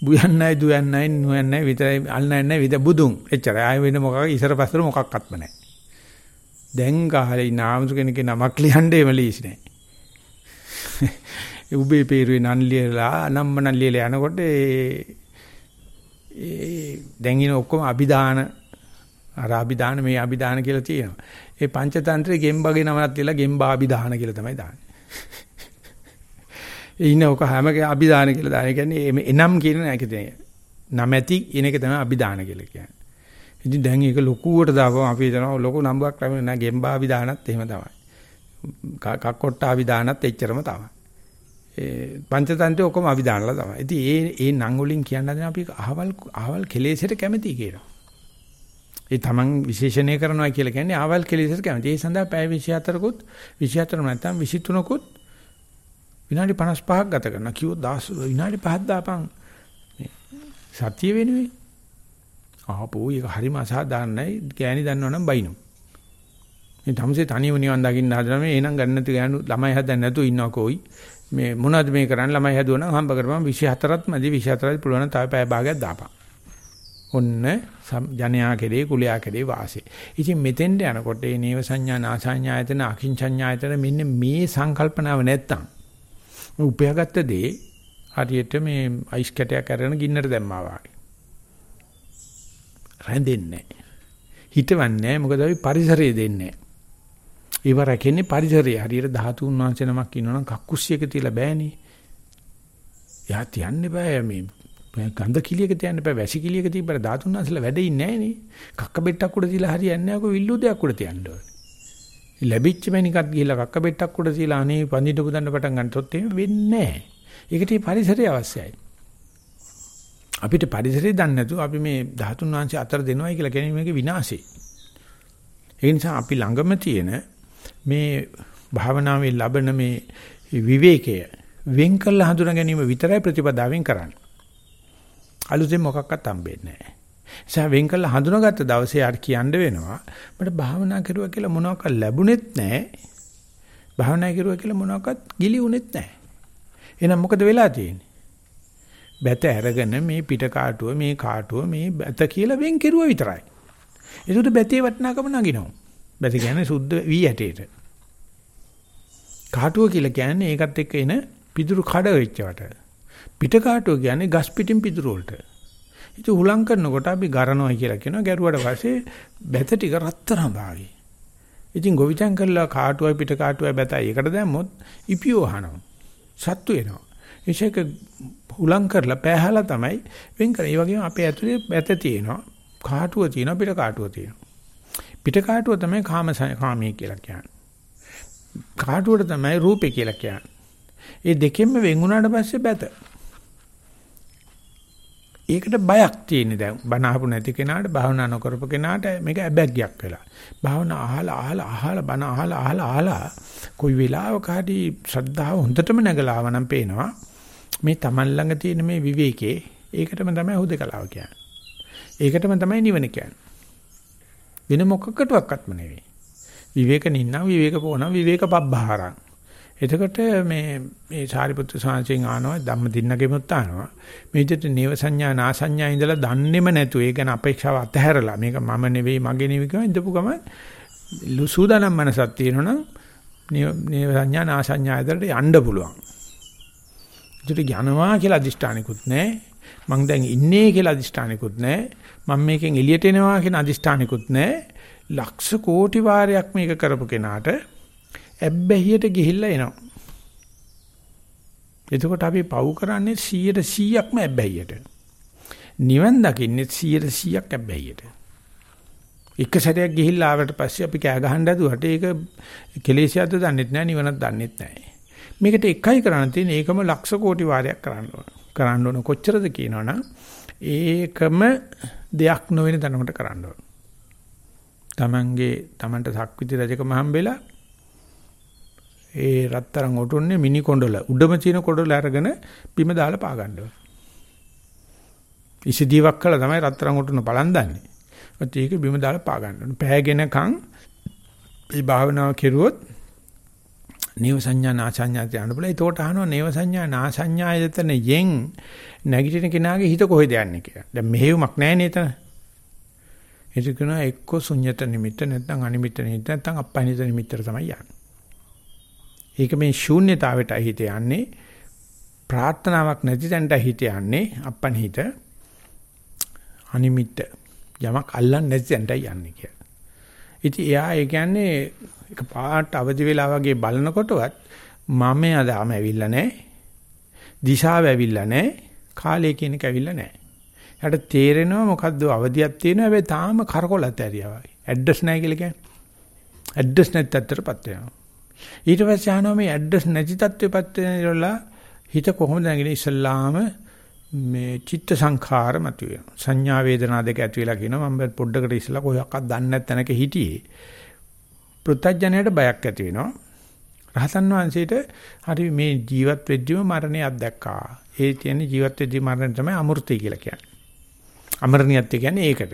බුයන්නයි දුයන්නයි නුයන්නයි විතරයි අල්නන්නයි විද බුදුන්. එච්චරයි. ආයෙ වෙන මොකක් ඉසර පස්සර මොකක්වත්ම නැහැ. දැන් කාලේ නාමසු කෙනෙක්ගේ නමක් ලියන්න එම ලීසි නැහැ. උබේ පේරුවේ නන් ලියලා අනම්මන ලියලා යනකොට ඒ දැන් ඉන ඔක්කොම අභිදාන අර අභිදාන මේ අභිදාන කියලා තියෙනවා. ඒ පංචතන්ත්‍රයේ ගෙම්බගේ නමක් තියලා ගෙම්බා අභිදාන කියලා තමයි දාන්නේ. ඉන්න ඔක හැම අභිදාන කියලා දාන. ඒ කියන්නේ එනම් කියන එක තියෙන. නමැති ඉන එක තමයි අභිදාන කියලා කියන්නේ. ඉතින් දැන් ඒක ලොකුවට දාපුවම අපි හිතනවා ලොකු නම්බුවක් ලැබෙන්නේ නැහැ ගෙම්බා අභිදානත් එහෙම තමයි. කක්කොට්ට අභිදානත් එච්චරම තමයි. ඒ පංචතන්ත්‍රය ඔක්කොම අවිදානලා තමයි. ඉතින් ඒ ඒ නම් වලින් කියන්න හදන අපි අහවල් අහවල් කෙලෙසට කැමති කියලා. ඒ තමන් විශේෂණය කරනවා කියලා කියන්නේ අහවල් කෙලෙසට කැමති. ඒ සඳහා පැය 24කුත් 24 නැත්නම් 23කුත් විනාඩි 55ක් ගත කරනවා. කිව්වොත් 10 විනාඩි 5ක් දාපන්. සතිය වෙනුවේ. ආපෝ ඒක හරිම අසාධාරණයි. ගෑණි දන්නවනම් බයිනෝ. මේ තමසේ තනියම නිවන් දකින්න හදන මේ එනං ගන්න නැති ගෑනු ළමයි හදන්න නැතුව ඉන්නව කොයි මේ මොනවද මේ කරන්නේ ළමයි හැදුවනම් හම්බ කරපම් 24ත් මැදි 24ත් පුළුවන් තව පැය භාගයක් දාපන්. ඔන්න ජනයා කෙරේ කුලයා කෙරේ වාසේ. ඉතින් මෙතෙන්ට යනකොට මේ නේව සංඥා නාසඤ්ඤායතන අකින්චඤ්ඤායතන මෙන්න මේ සංකල්පනාව නැත්තම් උපයාගත්ත දේ හරියට මේ අයිස් කැටයක් අරගෙන ගින්නට දැම්මා වගේ. රැඳෙන්නේ නැහැ. හිතවන්නේ නැහැ මොකද අපි පරිසරය දෙන්නේ නැහැ. ඒව රැකෙන්නේ පරිසරය. හරියට ධාතුන් වහන්සේ නමක් ඉන්නවනම් කක්කුස්සියක තියලා බෑනේ. එයා තියන්න බෑ මේ ගඳ කිලියක තියන්න බෑ වැසි කිලියක තිබ්බට ධාතුන් වහන්සේලා වැඩේ ඉන්නේ නෑනේ. කක්ක බෙට්ටක් උඩ තියලා හරියන්නේ නැහැ. කො විල්ලුදයක් උඩ තියන්න ඕනේ. ලැබිච්ච මැනිකක් ගිහිල්ලා කක්ක බෙට්ටක් උඩ තියලා අනේ පඳින්න පුදන්න පටන් ගන්නතොත් එහෙම වෙන්නේ නැහැ. ඒකට පරිසරය අවශ්‍යයි. අපිට පරිසරය දන්නේ නැතුව අපි මේ ධාතුන් වහන්සේ අතර දෙනවයි කියලා කියන්නේ මේක විනාශේ. ඒ නිසා අපි ළඟම තියෙන මේ භාවනාවේ ලබන මේ විවේකය වෙන් කළ හඳුනා ගැනීම විතරයි ප්‍රතිපදාවෙන් කරන්නේ. අලුතෙන් මොකක්වත් හම්බෙන්නේ නැහැ. එසා වෙන් කළ හඳුනාගත්ත දවසේ ආර කියන්න වෙනවා මට භාවනා කරුවා කියලා මොනවාක්වත් ලැබුණෙත් නැහැ. භාවනා කරුවා කියලා මොනවාක්වත් ගිලිුණෙත් නැහැ. එහෙනම් මොකද වෙලා තියෙන්නේ? බැත අරගෙන මේ පිට කාටුව මේ කාටුව මේ බැත කියලා වෙන් කෙරුවා විතරයි. ඒකට බැතේ වටිනාකම නගිනවා. බැත කියන්නේ සුද්ධ වී ඇටේට. කාටුව කියලා කියන්නේ ඒකත් එක්ක එන පිදුරු කඩ වෙච්චවට. පිට කාටුව කියන්නේ ගස් පිටින් පිදුරු වලට. ඉතින් හුලං කරනකොට අපි ගරනවා කියලා කියනවා. ගැරුවට පස්සේ බැත ටික රත්තරන් භාගයි. ඉතින් ගොවිතැන් කරලා කාටුවයි පිට කාටුවයි බැතයි එකට දැම්මොත් ඉපියෝ අහනවා. සත්තු එනවා. ඒෂේක හුලං කරලා පෑහලා තමයි වෙන් කරන්නේ. ඒ වගේම අපේ ඇතුලේ බැත තියෙනවා. කාටුව තියෙනවා පිට කාටුව තියෙනවා. පිට කාටුව තමයි කාම කාමී කියලා කියන්නේ. කාටුවට තමයි රූපේ කියලා කියන්නේ. ඒ දෙකෙන්ම වෙන් වුණාට පස්සේ බැත. ඒකට බයක් තියෙන දැන් බණ අහපු නැති කෙනාට භාවනා නොකරපු කෙනාට මේක ඇබැග්යක් වෙලා. භාවනා අහලා අහලා අහලා බණ අහලා අහලා අහලා කොයි වෙලාවක හරි ශ්‍රද්ධාව හොඳටම නැගලා ආවනම් පේනවා මේ Taman ළඟ තියෙන මේ විවේකේ ඒකටම තමයි හුදකලාව කියන්නේ. ඒකටම තමයි නිවන කියන්නේ. වෙන මොකකටවත්ම නෙවෙයි. විවේක නින්නම් විවේක පොණ විවේක පබ්බහරං. එතකොට මේ මේ සාරිපුත්‍ර සාංශයෙන් ආනවා ධම්ම දින්නගෙමුත් ආනවා. මේ විදිහට නේව සංඥා නා සංඥා ඉඳලා දන්නේම නැතු ඒ ගැන අපේක්ෂාව අතහැරලා මේක මම නෙවෙයි මගේ නෙවෙයි කියලා ඉඳපු ගම සූදානම් මනසක් තියෙනවනම් නේව සංඥා නා සංඥා ඇදලා යන්න පුළුවන්. ඒකට යනවා කියලා අදිෂ්ඨානිකුත් නැහැ. මං දැන් ඉන්නේ කියලා අදිෂ්ඨානිකුත් නැහැ. මම මේකෙන් එළියට එනවා කියන අදිෂ්ඨානිකුත් නැහැ. ලක්ෂ කෝටි වාරයක් මේක කරපු කෙනාට ඇබ්බැහියට ගිහිල්ලා එනවා. එතකොට අපි පව් කරන්නේ 100%ක්ම ඇබ්බැහියට. නිවන් දකින්නේ 100%ක් ඇබ්බැහියට. එක සැරයක් ගිහිල්ලා ආවට පස්සේ අපි කෑ ගහන්න හදුවට ඒක කෙලෙසියක්ද දන්නෙත් නැහැ නිවනක් දන්නෙත් නැහැ. මේකට එකයි කරන්න තියෙන්නේ ඒකම ලක්ෂ කෝටි වාරයක් කරන්න ඕන. කරන්න ඕන කොච්චරද කියනවනම් ඒකම දෙයක් නොවන තැනකට කරන්න ඕන. Tamange Tamanට සක්විති රජකම හම්බෙලා ඒ රත්තරන් ඔටුන්නේ මිනි කොණ්ඩල උඩම චීන කොණ්ඩල අරගෙන බිම දාලා පා ගන්නවා. ඉසිදීවක් කළා තමයි රත්තරන් උටුන බලන් දන්නේ. ඒත් ඒක බිම දාලා පා ගන්න ඕනේ. පෑගෙනකන් මේ භාවනාව කෙරුවොත් නේව සංඥා නාසඤ්ඤාට යන්න බල. ඒකට අහනවා නේව සංඥා නාසඤ්ඤායතන යෙන් නැගිටින කෙනාගේ හිත කොහෙද යන්නේ කියලා. දැන් මෙහෙයුමක් නැහැ නේද? ඒක කියනවා එක්ක ශුන්්‍යත නිමිත්ත නැත්නම් අනිමිත්ත නිමිත්ත නැත්නම් අපනිත නිමිත්තට තමයි යන්නේ. ඒක මේ ශූන්‍යතාවයට හිත යන්නේ ප්‍රාර්ථනාවක් නැති තැනට හිත යන්නේ අපනිත අනිමිත්ත යමක් අල්ලන්නේ නැති තැනට යන්නේ කියලා. ඉතින් එයා ඒ කියන්නේ එක පාට අවදි වෙලා වගේ බලනකොටවත් මම අදාම ඇවිල්ලා නැහැ. දිශාව ඇවිල්ලා නැහැ. කාලය කියන එක ඇවිල්ලා නැහැ. යාට තේරෙනවා මොකද්ද අවදියක් තියෙනවා හැබැයි තාම කරකොලත් ඇරියා වගේ. ඇඩ්‍රස් නැහැ කියලා කියන්නේ. ඇඩ්‍රස් නැති තත්ත්වයටපත් වෙනවා. ඊට පස්සේ අහනවා මේ ඇඩ්‍රස් නැති තත්ත්වෙපත් වෙනලා හිත කොහොමද නැගිනේ ඉස්සල්ලාම මේ චිත්ත සංඛාර මතුවේ. සංඥා වේදනා දෙක ඇති වෙලා කියනවා මම පොඩ්ඩකට ඉස්සලා කොහොක්වත් දන්නේ නැත් තැනක හිටියේ. පෘථජ්ජනයට බයක් ඇති වෙනවා. රහතන් වහන්සේට හරි මේ ජීවත් වෙද්දිම මරණය අත්දැක්කා. ඒ කියන්නේ ජීවත් වෙද්දි මරණය තමයි අමෘතය කියලා කියන්නේ. අමරණියත් කියන්නේ ඒකට.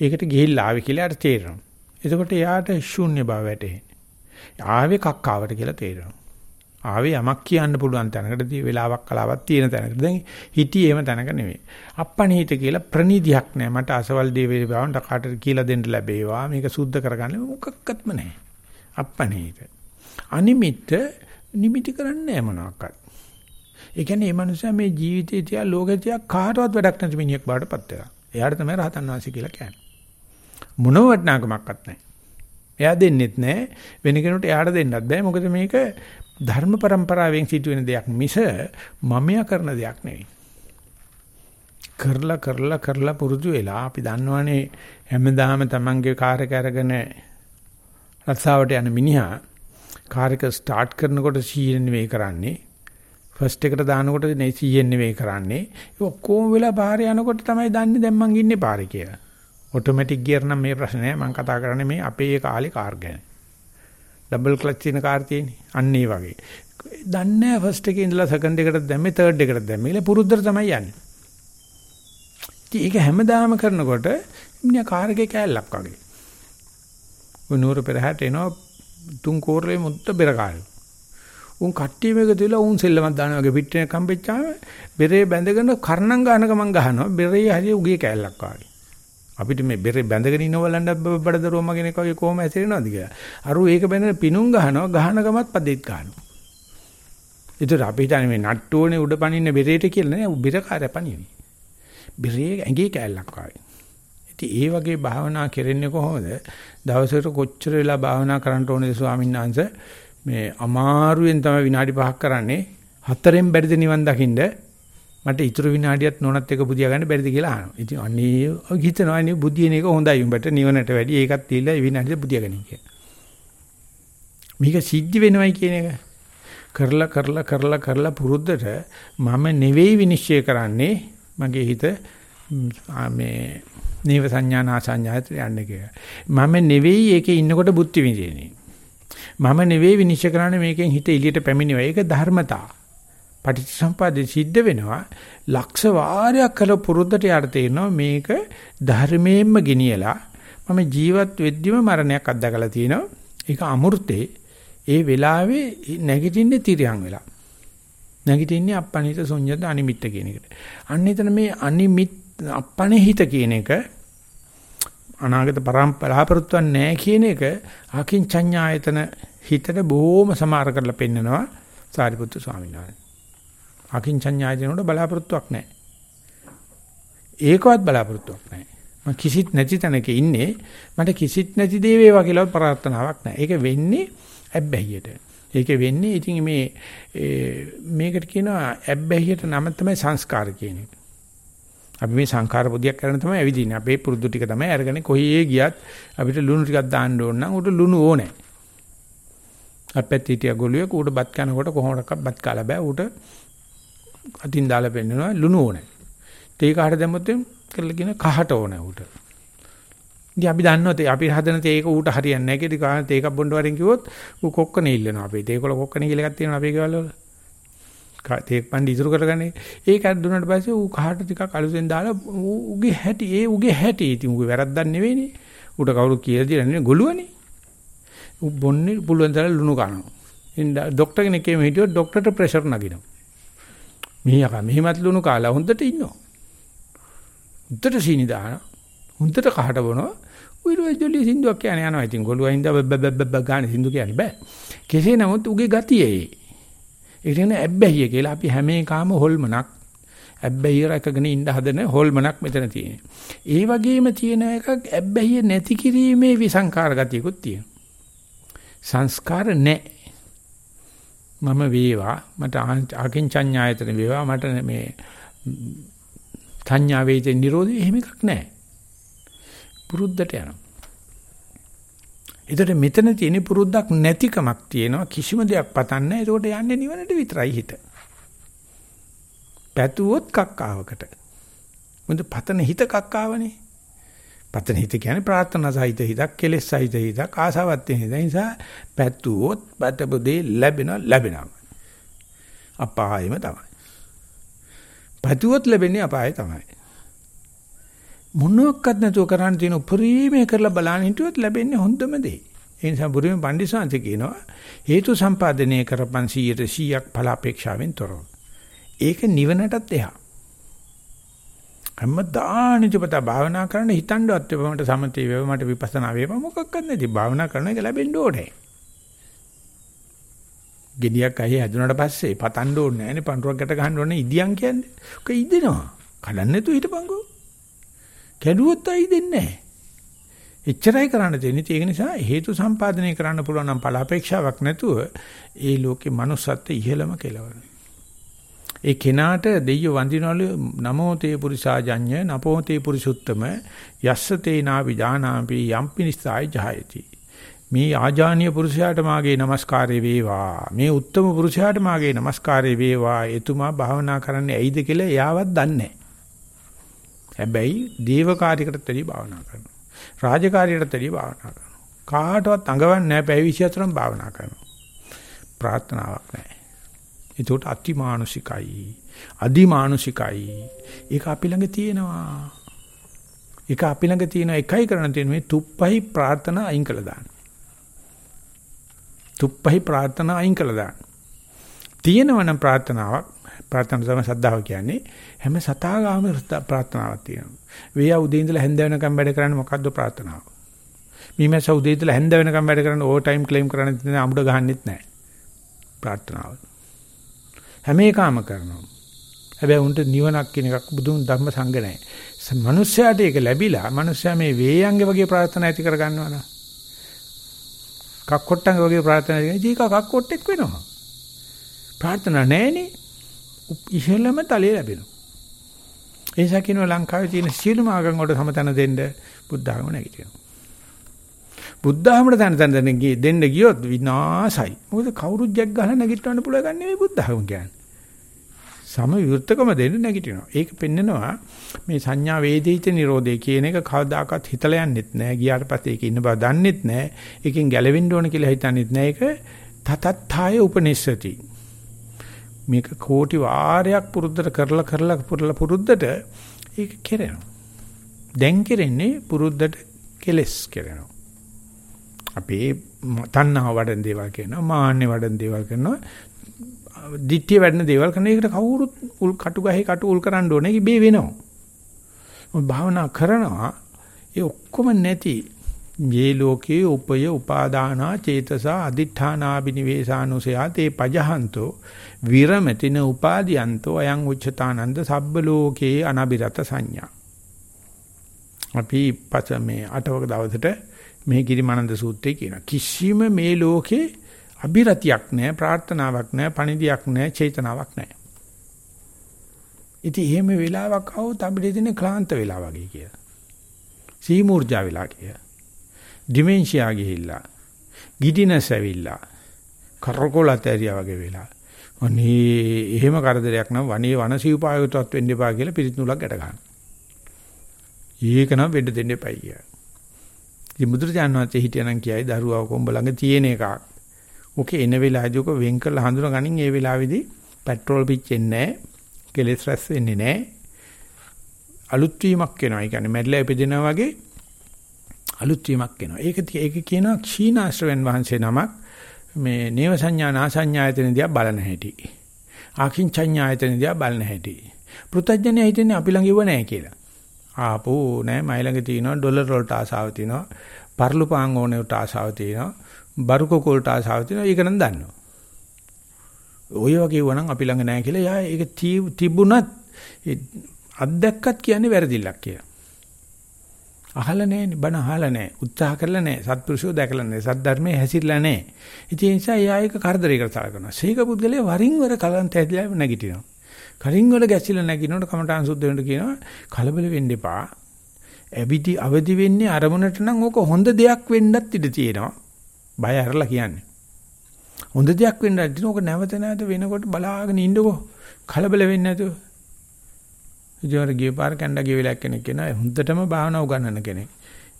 ඒකට ගිහිල්ලා ආවේ කියලා යාට තේරෙනවා. එතකොට යාට ශූන්‍ය බව වැටහෙන්නේ. ආවේ කක්කාවට කියලා තේරෙනවා. ආවේ යමක් කියන්න පුළුවන් තැනකටදී වෙලාවක් කලාවක් තියෙන තැනකට. දැන් හිටියේ එහෙම තැනක නෙමෙයි. අප්පනිහිත කියලා ප්‍රනිධියක් නැහැ. මට අසවල් දේ වේවාවන්ට කාටද කියලා දෙන්න ලැබේවා. මේක සුද්ධ කරගන්න මොකක්වත්ම නැහැ. අප්පනිහිත. අනිමිත්ත නිමිටි කරන්නේ නැහැ මොනවාක්වත්. ඒ කියන්නේ මේ මනුස්සයා මේ ජීවිතේ තියා ලෝකේ තියා කාටවත් වැඩක් නැති මිනිහෙක් බාටපත් වෙනවා. එයාට තමයි රහතන් වහන්සේ කියලා කියන්නේ. මොන වටනාකමක්වත් නැහැ. එයා දෙන්නෙත් නැහැ. වෙන කෙනෙකුට එයාට දෙන්නත් බෑ. මොකද මේක ධර්ම પરම්පරාවෙන් සිදුවෙන දෙයක් මිස මමයා කරන දෙයක් නෙවෙයි. කරලා කරලා කරලා පුරුදු වෙලා අපි දන්නවනේ හැමදාම Tamange කාර් එක අරගෙන රස්සාවට යන මිනිහා කාර් එක ස්ටාර්ට් කරනකොට 100 නෙවෙයි කරන්නේ. ෆස්ට් එකට දානකොට 100 නෙවෙයි කරන්නේ. ඒ ඔක්කොම වෙලා පාරේ යනකොට තමයි දන්නේ දැන් මං ඉන්නේ පාරේ කියලා. ඔටෝමැටික් ගියර් නම් මේ ප්‍රශ්නේ නෑ. මං කතා කරන්නේ මේ අපේ කාලේ කාර් ගැන. ඩබල් ක්ලච් තියෙන කාර් තියෙන්නේ. අන්න ඒ වගේ. දන්නේ නැහැ ෆස්ට් එකේ ඉඳලා සෙකන්ඩ් එකට දැම්මේ තර්ඩ් එකට දැම්මේ. ඒල පුරුද්දට තමයි යන්නේ. ඉතින් ඒක හැමදාම කරනකොට මිනිහා කාර් එකේ කෑල්ලක් වගේ. ඔය නూరు පෙරහැට එනවා තුන් කෝරලේ මුත්ත බෙර කාරේ. උන් කට්ටිය මේක දෙලා උන් සෙල්ලමක් දානවා වගේ පිටිනේ කම්පෙච්චාම බෙරේ බැඳගෙන කර්ණම් ගානක මං ගහනවා බෙරේ හරිය උගේ කෑල්ලක් වගේ. අපිට මේ බෙරේ බැඳගෙන ඉන්න බලන්න බඩදරුවම කෙනෙක් වගේ කොහොම ඇසිරෙනවද කියලා. අරු ඒක බැඳගෙන පිණුම් ගහනවා ගහන ගමත් පදෙත් ගන්නවා. ඒතර අපි හිතන්නේ මේ නට්ටුවනේ උඩ පනින්න බෙරේට කියලා නෑ බෙර කාර්ය පනින්නේ. බෙරේ ඇඟේ කැල්ලක් වගේ. ඉතින් ඒ වගේ භාවනා කරන්නේ කොහොමද? දවසකට කොච්චර වෙලා භාවනා කරන්න ඕනේද ස්වාමීන් වහන්සේ? මේ අමාරුවෙන් තමයි විනාඩි 5ක් කරන්නේ. හතරෙන් බැරිද නිවන් දකින්න? මට ඊතුරු විනාඩියක් නොනත් එක බුදියා ගන්න බැරිද කියලා අහනවා. ඉතින් අනේ හිතනවා නේ බුදියන එක හොඳයි උඹට නිවනට වැඩි ඒකත් තියලා විනාඩියක් බුදියා ගන්න කියලා. මේක සිද්ධ වෙනවයි කියන එක. කරලා කරලා කරලා කරලා පුරුද්දට මම නෙවෙයි විනිශ්චය කරන්නේ මගේ හිත මේ නේව සංඥානා සංඥායට යන්නේ කියලා. මම නෙවෙයි ඒකේ ඉන්නකොට බුද්ධි විඳින්නේ. මම නෙවෙයි විනිශ්චය කරන්නේ මේකෙන් හිත එළියට පැමිණෙනවා. ඒක ධර්මතා. පටිච්චසම්පාදේ සිද්ධ වෙනවා. ලක්ෂ වාරයක් කළ පුරුද්දට යට තේරෙනවා මේක ධර්මයෙන්ම ගෙනියලා මම ජීවත් වෙද්දිම මරණයක් අත්දකලා තියෙනවා. ඒක අමෘතේ. ඒ වෙලාවේ නැගිටින්නේ තිරියන් වෙලා. නැගිටින්නේ අපනිත ශුන්‍යත අනිමිත්ත කියන එකට. අන්න එතන මේ අනිමිත් අපනිහිත කියන එක අනාගත පරම්පරාපෘත්වක් නැහැ කියන එක අකින්චඤ්ඤායතන හිතට බොහොම සමාර කරලා පෙන්නනවා සාරිපුත්තු ස්වාමීන් වහන්සේ. අකින්චඤ්ඤායතනට බලාපොරොත්තුවක් නැහැ. ඒකවත් බලාපොරොත්තුවක් නැහැ. මම කිසිත් නැති තැනක ඉන්නේ මට කිසිත් නැති දේ වේවා කියලා ප්‍රාර්ථනාවක් නැහැ. ඒක වෙන්නේ ඇබ්බැහියට. ඒක වෙන්නේ ඉතින් මේ මේකට කියනවා ඇබ්බැහියට නම තමයි සංස්කාර කියන එක. අපි මේ සංඛාර පොදියක් කරන තමයි ඇවිදින්නේ. අපේ පුරුදු ටික තමයි අරගෙන කොහේ ගියත් අපිට ලුණු ටිකක් දාන්න ඕන නම් උට ලුණු ඕනේ. අපැත්ත හිටිය ගොළුවේ ඌට බත් කනකොට කොහොමඩක්වත් බත් කාලා බෑ. ඌට අතින් දාලා පෙන්නනවා ලුණු ඕනේ. තේ කහට දැම්මොත් කරලා කියන කහට ඕනේ ඌට. ඉතින් අපි දන්නවා තේ අපි හදන තේක ඌට හරියන්නේ නැහැ කියලා කාන තේකක් බොන්න වරින් කිව්වොත් ඌ කොක්කනේ ඉල්ලනවා අපි. තේකොල කොක්කනේ කියලා එකක් තියෙනවා අපේ ගෙවල් වල. තේක් පණ්ඩි ඉතුරු කරගන්නේ. ඒක දුන්නාට පස්සේ ඌ කහට ටිකක් අලුතෙන් දාලා ඌගේ හැටි ඒ ඌගේ හැටි ඉතින් ඌගේ වැරද්දක් නෙවෙයිනේ. ඌට කවුරු කියලා දෙන්නේ නෙවෙයි ගොළුවනේ. ඌ බොන්නේ පුළුවන් තරම් ලුණු කනවා. ඉතින් ડોක්ටර් කෙනෙක් එමෙ හිටියොත් ડોක්ටර්ට ප්‍රෙෂර් නගිනවා. මෙහියක මෙහිමත් ලුණු කාලා හොඳට ඉන්නවා. හොඳට සීනි දානවා. හොඳට කහට බොනවා. උයිරෝ ජොලි සින්දුවක් කියන්නේ යනවා. ඉතින් ගොළුවා හින්දා බබ බබ ගානේ සින්දු කියන්නේ බෑ. කෙසේ නමුත් උගේ ගතිය ඒ. ඒ කියන්නේ ඇබ්බැහිය කියලා අපි හැම එකම හොල්මනක් ඇබ්බැහිය රැකගෙන ඉන්න හදන හොල්මනක් මෙතන තියෙනවා. ඒ වගේම තියෙන එකක් ඇබ්බැහිය නැති කිරීමේ විසංකාර ගතියකුත් තියෙනවා. සංස්කාර නැහැ. මම වේවා මට අකින්චඤ්ඤායතන වේවා මට මේ සංඥා වේද නිරෝධය එහෙම එකක් නැහැ. පුරුද්දට යනවා. ඒතර මෙතන තියෙන පුරුද්දක් නැතිකමක් තියෙනවා කිසිම දෙයක් පතන්නේ නැහැ. ඒකට යන්නේ නිවනට විතරයි හිත. පැතුවොත් කක්කාවකට. මොකද පතන හිත කක්කාවනේ. පතන හිත කියන්නේ ප්‍රාර්ථනා සහිත හිතක්, කෙලෙස් සහිත හිතක්, ආසාවත් තියෙන හිත. ඒ නිසා පැතුවොත් බතබුදේ ලැබෙනවා ලැබෙනවා. අපායෙම තමයි. පැතුවොත් ලැබෙන්නේ අපාය තමයි. මොනක්වත් නැතුව කරන්න තියෙන උපරිමය කරලා බලන්න හිටියොත් ලැබෙන්නේ හොඳම දේ. ඒ නිසා බුරුමේ පඬිසාන්ති කියනවා හේතු සම්පාදනය කරපන් 100ට 100ක් ඵල අපේක්ෂාවෙන් තොරව. ඒක නිවනටත් එහා. හැමදාම නිතිපත භාවනා කරන්න හිතන්නවත් එපා මට සමතේ වේව මට විපස්සනා වේව මොකක්වත් නැති භාවනා කරන එක ලැබෙන්න ඕනේ. ගෙඩියක් අහේ හැදුනට පස්සේ පතන්න ඕනේ නැහැනේ පඳුරක් ගැට ගහන්න ඕනේ ඉදියන් කියන්නේ. ඔක ඉදිනවා. කඩන්න නැතුව හිටපන්කෝ. කැඩුවොත් අයි දෙන්නේ නැහැ. එච්චරයි කරන්න තියෙන්නේ. ඒක නිසා හේතු සම්පාදනය කරන්න පුළුවන් නම් ඵල අපේක්ෂාවක් නැතුව ඒ ලෝකේ manussත් ඉහළම කෙලවර. ඒ කෙනාට දෙයියෝ වඳිනවලු නමෝ තේ පුරිසාජඤ්ඤ නපෝ තේ පුරිසුත්තම යස්ස තේනා විජානාම්පි යම්පි නිස්සාය ජහයති. මේ ආජානීය පුරුෂයාට මාගේ নমස්කාරය වේවා. මේ උත්තම පුරුෂයාට මාගේ নমස්කාරය වේවා. එතුමා භාවනා කරන්නේ ඇයිද කියලා එයාවත් දන්නේ හැබැයි දේවකාරියකටත් වැඩි භාවනා කරනවා. රාජකාරියකටත් වැඩි භාවනා කරනවා. කාටවත් අඟවන්නේ නැහැ. පැය 24ක් භාවනා කරනවා. ප්‍රාර්ථනාවක් නැහැ. ඒකට අතිමානුෂිකයි. අදිමානුෂිකයි. ඒක අපි ළඟ තියෙනවා. ඒක අපි ළඟ තියෙන එකයි කරන්න තියෙන මේ තුප්පහයි ප්‍රාර්ථනා අයින් කළා දාන්න. තුප්පහයි ප්‍රාර්ථනා අයින් කළා දාන්න. තියෙනවනම් ප්‍රාර්ථනාවක් ප්‍රාර්ථනා තමයි සද්ධාව කියන්නේ හැම සතාගාම ප්‍රාර්ථනාවක් තියෙනවා. වේයා උදේ ඉඳලා හැන්ද වෙනකම් වැඩ කරන්නේ මොකද්ද ප්‍රාර්ථනාව? මීමැස්ස උදේ ඉඳලා හැන්ද වෙනකම් වැඩ කරන්නේ ඕවර් ටයිම් ක්ලේම් කරන්නේ නැහැ අමුඩ ගහන්නෙත් නැහැ. ප්‍රාර්ථනාව. හැම එකම කරනවා. හැබැයි උන්ට නිවනක් කියන එකක් බුදුන් ධර්ම සංග නැහැ. මනුස්සයාට ඒක ලැබිලා මනුස්සයා මේ වේයන්ගේ වගේ ප්‍රාර්ථනා ඇති කර ගන්නවා නා. කක්කොට්ටන්ගේ වගේ ප්‍රාර්ථනා කරන ජීක කක්කොට්ටෙක් වෙනවා. ප්‍රාර්ථනා නැහෙනේ. ඉහෙළම තලයේ ලැබෙනවා. ඒ නිසා කියනවා ලංකාවේ තියෙන සියලුම ආගම් වලට සමතන දෙන්න බුද්ධ ආගම නැගිටිනවා. බුද්ධ ආගමට තන තන දෙන්න ගියොත් විනාසයි. මොකද කවුරුත් ජග් ගහලා නැගිටවන්න පුළුවන් ගන්නේ මේ බුද්ධ ආගම කියන්නේ. සම විවෘතකම දෙන්න නැගිටිනවා. ඒක පෙන්නනවා මේ සංඥා වේදිත නිරෝධය කියන එක කවදාකවත් හිතලා යන්නෙත් නෑ. ගියාට පස්සේ ඒක ඉන්න බව දන්නෙත් නෑ. ඒකෙන් ගැලවෙන්න ඕන කියලා හිතන්නෙත් නෑ. ඒක තතත්ථාය උපනිස්සති. මේක කෝටි වාරයක් පුරුද්දට කරලා කරලා පුරලා පුරුද්දට ඒක කෙරෙනවා. දැන් කෙරෙන්නේ පුරුද්දට කෙලස් කෙරෙනවා. අපේ තණ්හාව වඩන දේවල් කරනවා, මාන්නේ වඩන දේවල් කරනවා, දිට්ඨිය වැඩන දේවල් කරන එකට කවුරුත් උල් කටු ගහේ කටු උල් කරන්න ඕනේ ඉබේ වෙනවා. මොකද භාවනා කරනවා ඒ ඔක්කොම නැති මේ ලෝකේ උපය උපාදානා චේතසා අදිඨානා බිනිවේසානුසයා තේ පජහන්තෝ විරමතින උපාදීයන්තෝ අයං උච්චතානන්ද සබ්බ ලෝකේ අනබිරත සංඥා අපි පස මේ අටවක දවසට මේ ගිරිමානන්ද සූත්‍රය කියන කිසිම මේ ලෝකේ අබිරතියක් නැහැ ප්‍රාර්ථනාවක් නැහැ පණිදියක් නැහැ චේතනාවක් නැහැ ඉතින් එහෙම වෙලාවක් આવුත් අපිට දෙන්නේ ක්ලාන්ත වෙලා වගේ කියලා සීමූර්ජා වෙලා කියලා ඩිමෙන්ෂියා ගිහිල්ලා ගිඩිනස් ඇවිල්ලා කරකොලත ඇරියා වගේ වෙලා අනේ එහෙම කරදරයක් නම් වනේ වනසීපායකටවත් වෙන්න එපා කියලා පිරිත් නූලක් ගැට ගන්න. ඒක නම් වෙන්න දෙන්න එපයි කිය. ඉතින් බුදුරජාණන් වහන්සේ හිටියනම් කියයි දරුවා කොඹ ළඟ තියෙන එකක්. ඔකේ එන වෙලාවදී ඔක වෙන් කරලා හඳුනා ගනින් ඒ වෙලාවේදී පෙට්‍රෝල් පිච්චෙන්නේ නැහැ. කෙලෙස් රැස් වෙන්නේ නැහැ. අලුත් වීමක් වෙනවා. ඒ කියන්නේ මැරිලා ඉපදෙනා වගේ අලුත් වීමක් වෙනවා. ඒක ඒක කියනවා ක්ෂීණාශ්‍රවෙන් වහන්සේ නමක් මේ නේව සංඥා නාසඤ්ඤායතන දිහා බලන හැටි. ආකින්චඤ්ඤායතන දිහා බලන හැටි. පෘතජ්ජනය හිතන්නේ අපි ළඟ ඉව නැහැ කියලා. ආපෝ නෑ මයි ළඟ තියෙනවා ඩොලර් වලට ආසාව තියෙනවා. පර්ලු පාන් ඕනෙට ආසාව තියෙනවා. බරුකොකෝල්ට ආසාව තියෙනවා. ඒක නම් දන්නවා. ඔය වගේ වුණනම් අපි ළඟ නැහැ කියලා යා ඒක තිබුණත් අත්දැක්කත් කියන්නේ වැරදිල්ලක් කියලා. අහලා නැහැ බණ අහලා නැහැ උත්සාහ කරලා නැහැ සත්පුරුෂෝ දැකලා නැහැ සද්ධර්මයේ හැසිරලා නැහැ. ඉතින් ඒ නිසා එයා ඒක කරදරයකට සලකනවා. සීක පුද්ගලයා වරින් වර කලන්ත ඇදලා නැගිටිනවා. කරින් වල ගැසිලා නැගිනකොට කමඨාන් සුද්ධ වෙන්න කියනවා කලබල වෙන්න එපා. ඇවිදි අවදි වෙන්නේ අරමුණට නම් ඕක හොඳ දෙයක් වෙන්නත් ඉඩ තියෙනවා. බය අරලා කියන්නේ. හොඳ දෙයක් වෙන්න ඉතින් ඕක නැවත නැවත වෙනකොට බලාගෙන ඉන්නකෝ. කලබල වෙන්නේ නැතුව. ඉතින් ගිය පාර කණ්ඩා ගිය වෙලාවක් කෙනෙක් කෙනා හොඳටම භාවනා උගන්වන කෙනෙක්.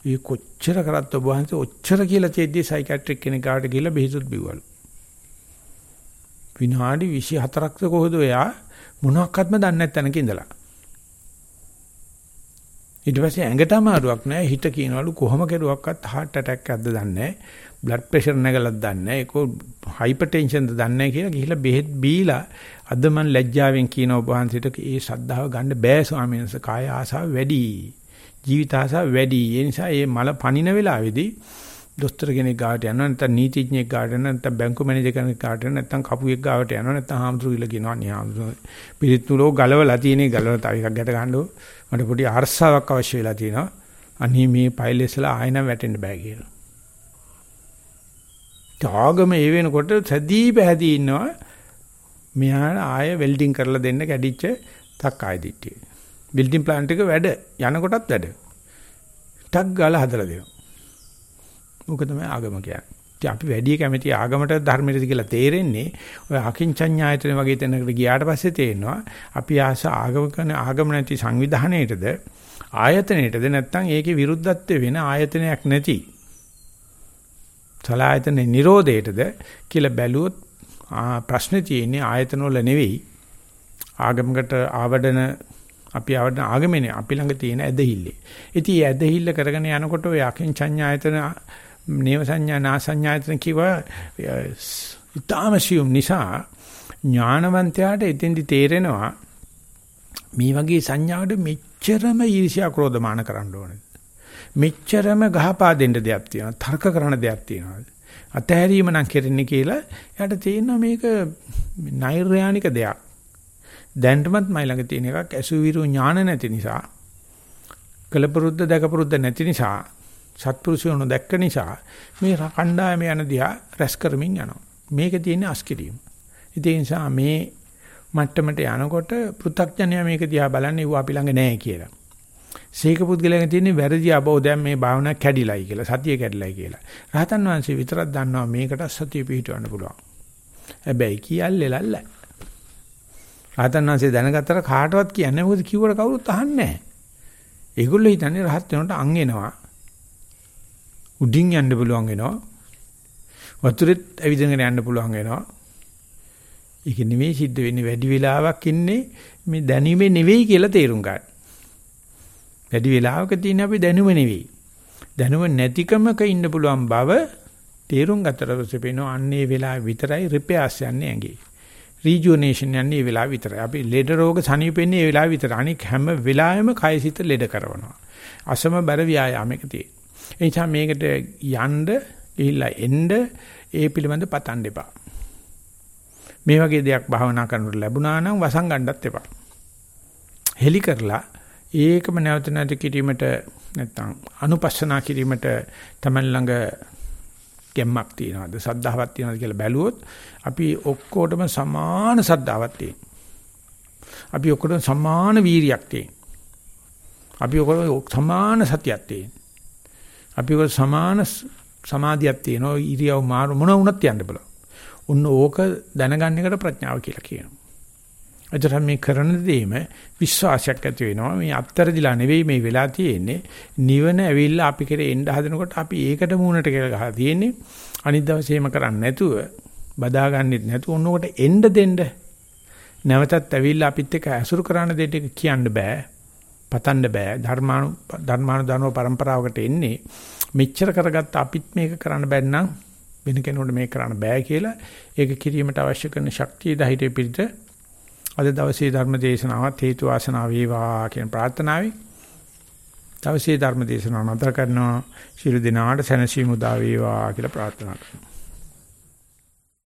ඒ කොච්චර කරත් ඔබ වහන්සේ ඔච්චර කියලා තියෙද්දි සයිකියාට්‍රික් කෙනෙක් කාට ගිහලා බෙහෙතුත් බිව්වලු. විනාඩි 24ක්ද කොහොද එයා මොනවත්ක්වත්ම දන්නේ නැත්නම් ඉඳලා. ඊට පස්සේ ඇඟට අමාරුවක් නැහැ හිත කියනවලු කොහොම කෙරුවක්වත් heart attack එකක්ද දන්නේ නැහැ blood pressure නැගලත් දන්නේ නැහැ ඒක hypertensionද දන්නේ නැහැ කියලා ගිහිල්ලා බෙහෙත් බීලා අද මන් ලැජ්ජාවෙන් කියන ඔබ වහන්සේට ඒ ශ්‍රද්ධාව ගන්න බෑ ස්වාමීන් වහන්සේ. කාය ආසාව වැඩි. ජීවිත ආසාව වැඩි. ඒ නිසා මේ මල පනින වෙලාවේදී දොස්තර කෙනෙක් ගාවට යනවා නැත්නම් නීතිඥයෙක් ගාවට යනවා නැත්නම් බැංකු මැනේජර් කෙනෙක් ගාවට යනවා නැත්නම් කපුවෙක් ගාවට යනවා නැත්නම් හාමුදුරු කියලා කියනවා නේ හාමුදුරු පිළිතුරෝ ගලවලා තියෙනේ ගලවලා තව එකක් ගැට ගන්නකො මට පොඩි අරසාවක් අවශ්‍ය වෙලා තියෙනවා අනේ මේ පයිලෙස්ලා ආයෙ නම් වැටෙන්න බෑ කියලා. ත්‍යාගම ඒ වෙනකොට සැදී පැහැදී ඉන්නවා මෙහා ආයෙ වෙල්ඩින් කරලා දෙන්න කැඩිච්ච තක් ආයෙ දිට්ටිය. බිල්ඩින් ප්ලාන්ට් එක වැඩ යනකොටත් වැඩ. ටක් ගාලා හදලා දෙනවා. ඕක තමයි ආගම කියන්නේ. ඉතින් අපි වැඩි කැමති ආගමට ධර්මයට කියලා තේරෙන්නේ ඔය අකින්චඤ්ඤායතන වගේ තැනකට ගියාට පස්සේ තේරෙනවා අපි ආස ආගම කරන ආගම නැති සංවිධානයේටද ආයතනයේටද නැත්නම් ඒකේ විරුද්ධත්වය වෙන ආයතනයක් නැති සලායතන නිරෝධයටද කියලා බැලුවොත් ප්‍රශ්නේ තියෙන්නේ ආයතන වල නෙවෙයි ආගමකට ආවඩන අපි ආවඩන ආගමනේ අපි ළඟ තියෙන ඇදහිල්ලේ. ඉතින් ඒ ඇදහිල්ල කරගෙන යනකොට ඔය අකින්චඤ්ඤායතන නේව සංඥා නා සංඥායතන කිව ඊටාමසියුම් නිසා ඥානවන්තයාට එතෙන්දි තේරෙනවා මේ වගේ සංඥාවට මෙච්චරම ඊර්ෂ්‍යා ක්‍රෝධමාන කරන්න ඕනේ. මෙච්චරම ගහපා දෙන්න දෙයක් තියෙනවා. තර්ක කරන දෙයක් තියෙනවා. අතහැරීම නම් කෙරෙන්නේ කියලා එයාට තේරෙනවා මේක නෛර්යානික දෙයක්. දැන්ටමත් මයි ළඟ තියෙන එකක් අසුවිරු ඥාන නැති නිසා කලපරුද්ද දැකපරුද්ද නැති නිසා සත්පුරුෂයෝ නොදැක්ක නිසා මේ කණ්ඩායම යන දිහා රැස් කරමින් යනවා. මේකේ තියෙන අස්කිරීම. ඒ නිසා මේ මට්ටමට යනකොට පෘථග්ජනයා මේක දිහා බලන්නේ ඌ අපි ළඟ නැහැ කියලා. සීක පුද්ගලයන් තියෙන වැරදි අබෝ දැන් මේ භාවනා කැඩිලයි කියලා සතිය කැඩිලයි කියලා. රහතන් වහන්සේ විතරක් දන්නවා මේකට සතිය පිහිටවන්න පුළුවන්. හැබැයි කියල්ලේ ලල්ල. රහතන් වහන්සේ දැනගත්තට කාටවත් කියන්නේ මොකද කිව්වට කවුරුත් අහන්නේ නැහැ. ඒගොල්ලෝ හිතන්නේ රහත් වෙනකොට අං එනවා. උඩින් යන්න පුළුවන් වෙනවා. වතුරෙත් ඇවිදගෙන යන්න පුළුවන් වෙනවා. ඒක නෙමෙයි සිද්ධ වෙන්නේ වැඩි වෙලාවක් ඉන්නේ මේ දැනීමේ නෙවෙයි කියලා තේරුම් ගන්න. වැඩි වෙලාවක තියෙන අපි දැනුම නෙවෙයි. දැනුම නැතිකමක ඉන්න පුළුවන් බව තේරුම් ගත්තට පස්සේ පේනවා අන්නේ වෙලාව විතරයි රිපෙයාර්ස් යන්නේ ඇඟේ. රීජුවනේෂන් යන්නේ ඒ වෙලාව විතරයි. අපි ලෙඩ රෝග සනීපෙන්නේ ඒ වෙලාව විතරයි. අනික හැම වෙලාවෙම කයසිත ලෙඩ කරනවා. අසමබර ව්‍යායාමයක තියෙන. ඒ නිසා මේකට යන්න ගිහිල්ලා එන්න ඒ පිළිබඳ පතන්න එපා. මේ වගේ දෙයක් භාවනා කරනකොට ලැබුණා නම් වසන් ගන්නත් එපා. හෙලි කරලා ඒකම නැවත නැවත කිරීමට නැත්තම් අනුපස්සනා කිරීමට තමයි ළඟ ගැම්මක් තියනවාද සද්ධාවක් තියනවාද කියලා බැලුවොත් අපි ඔක්කොටම සමාන සද්ධාවක් තියෙනවා. අපි ඔක්කොටම සමාන වීරියක් තියෙනවා. අපි ඔක්කොටම සමාන සතියක් තියෙනවා. අපි ඔය සමාන සමාධියක් තියෙනවා ඉරියව් මාරු මොන වුණත් යන්න බලන්න. උන්න ඕක දැනගන්න එකට ප්‍රඥාව කියලා කියනවා. අදට මේ කරන දෙයම විශ්වාසයක් ඇති වෙනවා. මේ අත්තරදිලා නෙවෙයි මේ වෙලා තියෙන්නේ. නිවන ඇවිල්ලා අපි කෙරේ එන්න හදනකොට අපි ඒකට මූණට කියලා ගහලා තියෙන්නේ. අනිත් දවසේම කරන්නේ නැතුව බදාගන්නෙත් නැතුව ඔන්නෝකට එන්න දෙන්න. නැවතත් ඇවිල්ලා අපිත් එක්ක ඇසුරු කරන දෙයට කියන්න බෑ. පතන්න බෑ. ධර්මානු ධර්මානු ධර්ම પરම්පරාවකට එන්නේ මෙච්චර කරගත්ත අපිත් මේක කරන්න බැන්නම් වෙන කෙනෙකුට මේක කරන්න බෑ කියලා ඒක කිරීමට අවශ්‍ය කරන ශක්තිය ධෛර්යය පිළිත අද දවසේ ධර්ම දේශනාවත් හේතු වාසනා වේවා කියන ප්‍රාර්ථනාවයි. දවසේ ධර්ම දේශනාව නතර කරනවා. ශිරු දිනාට සැනසීම උදා වේවා කියලා ප්‍රාර්ථනා කරනවා.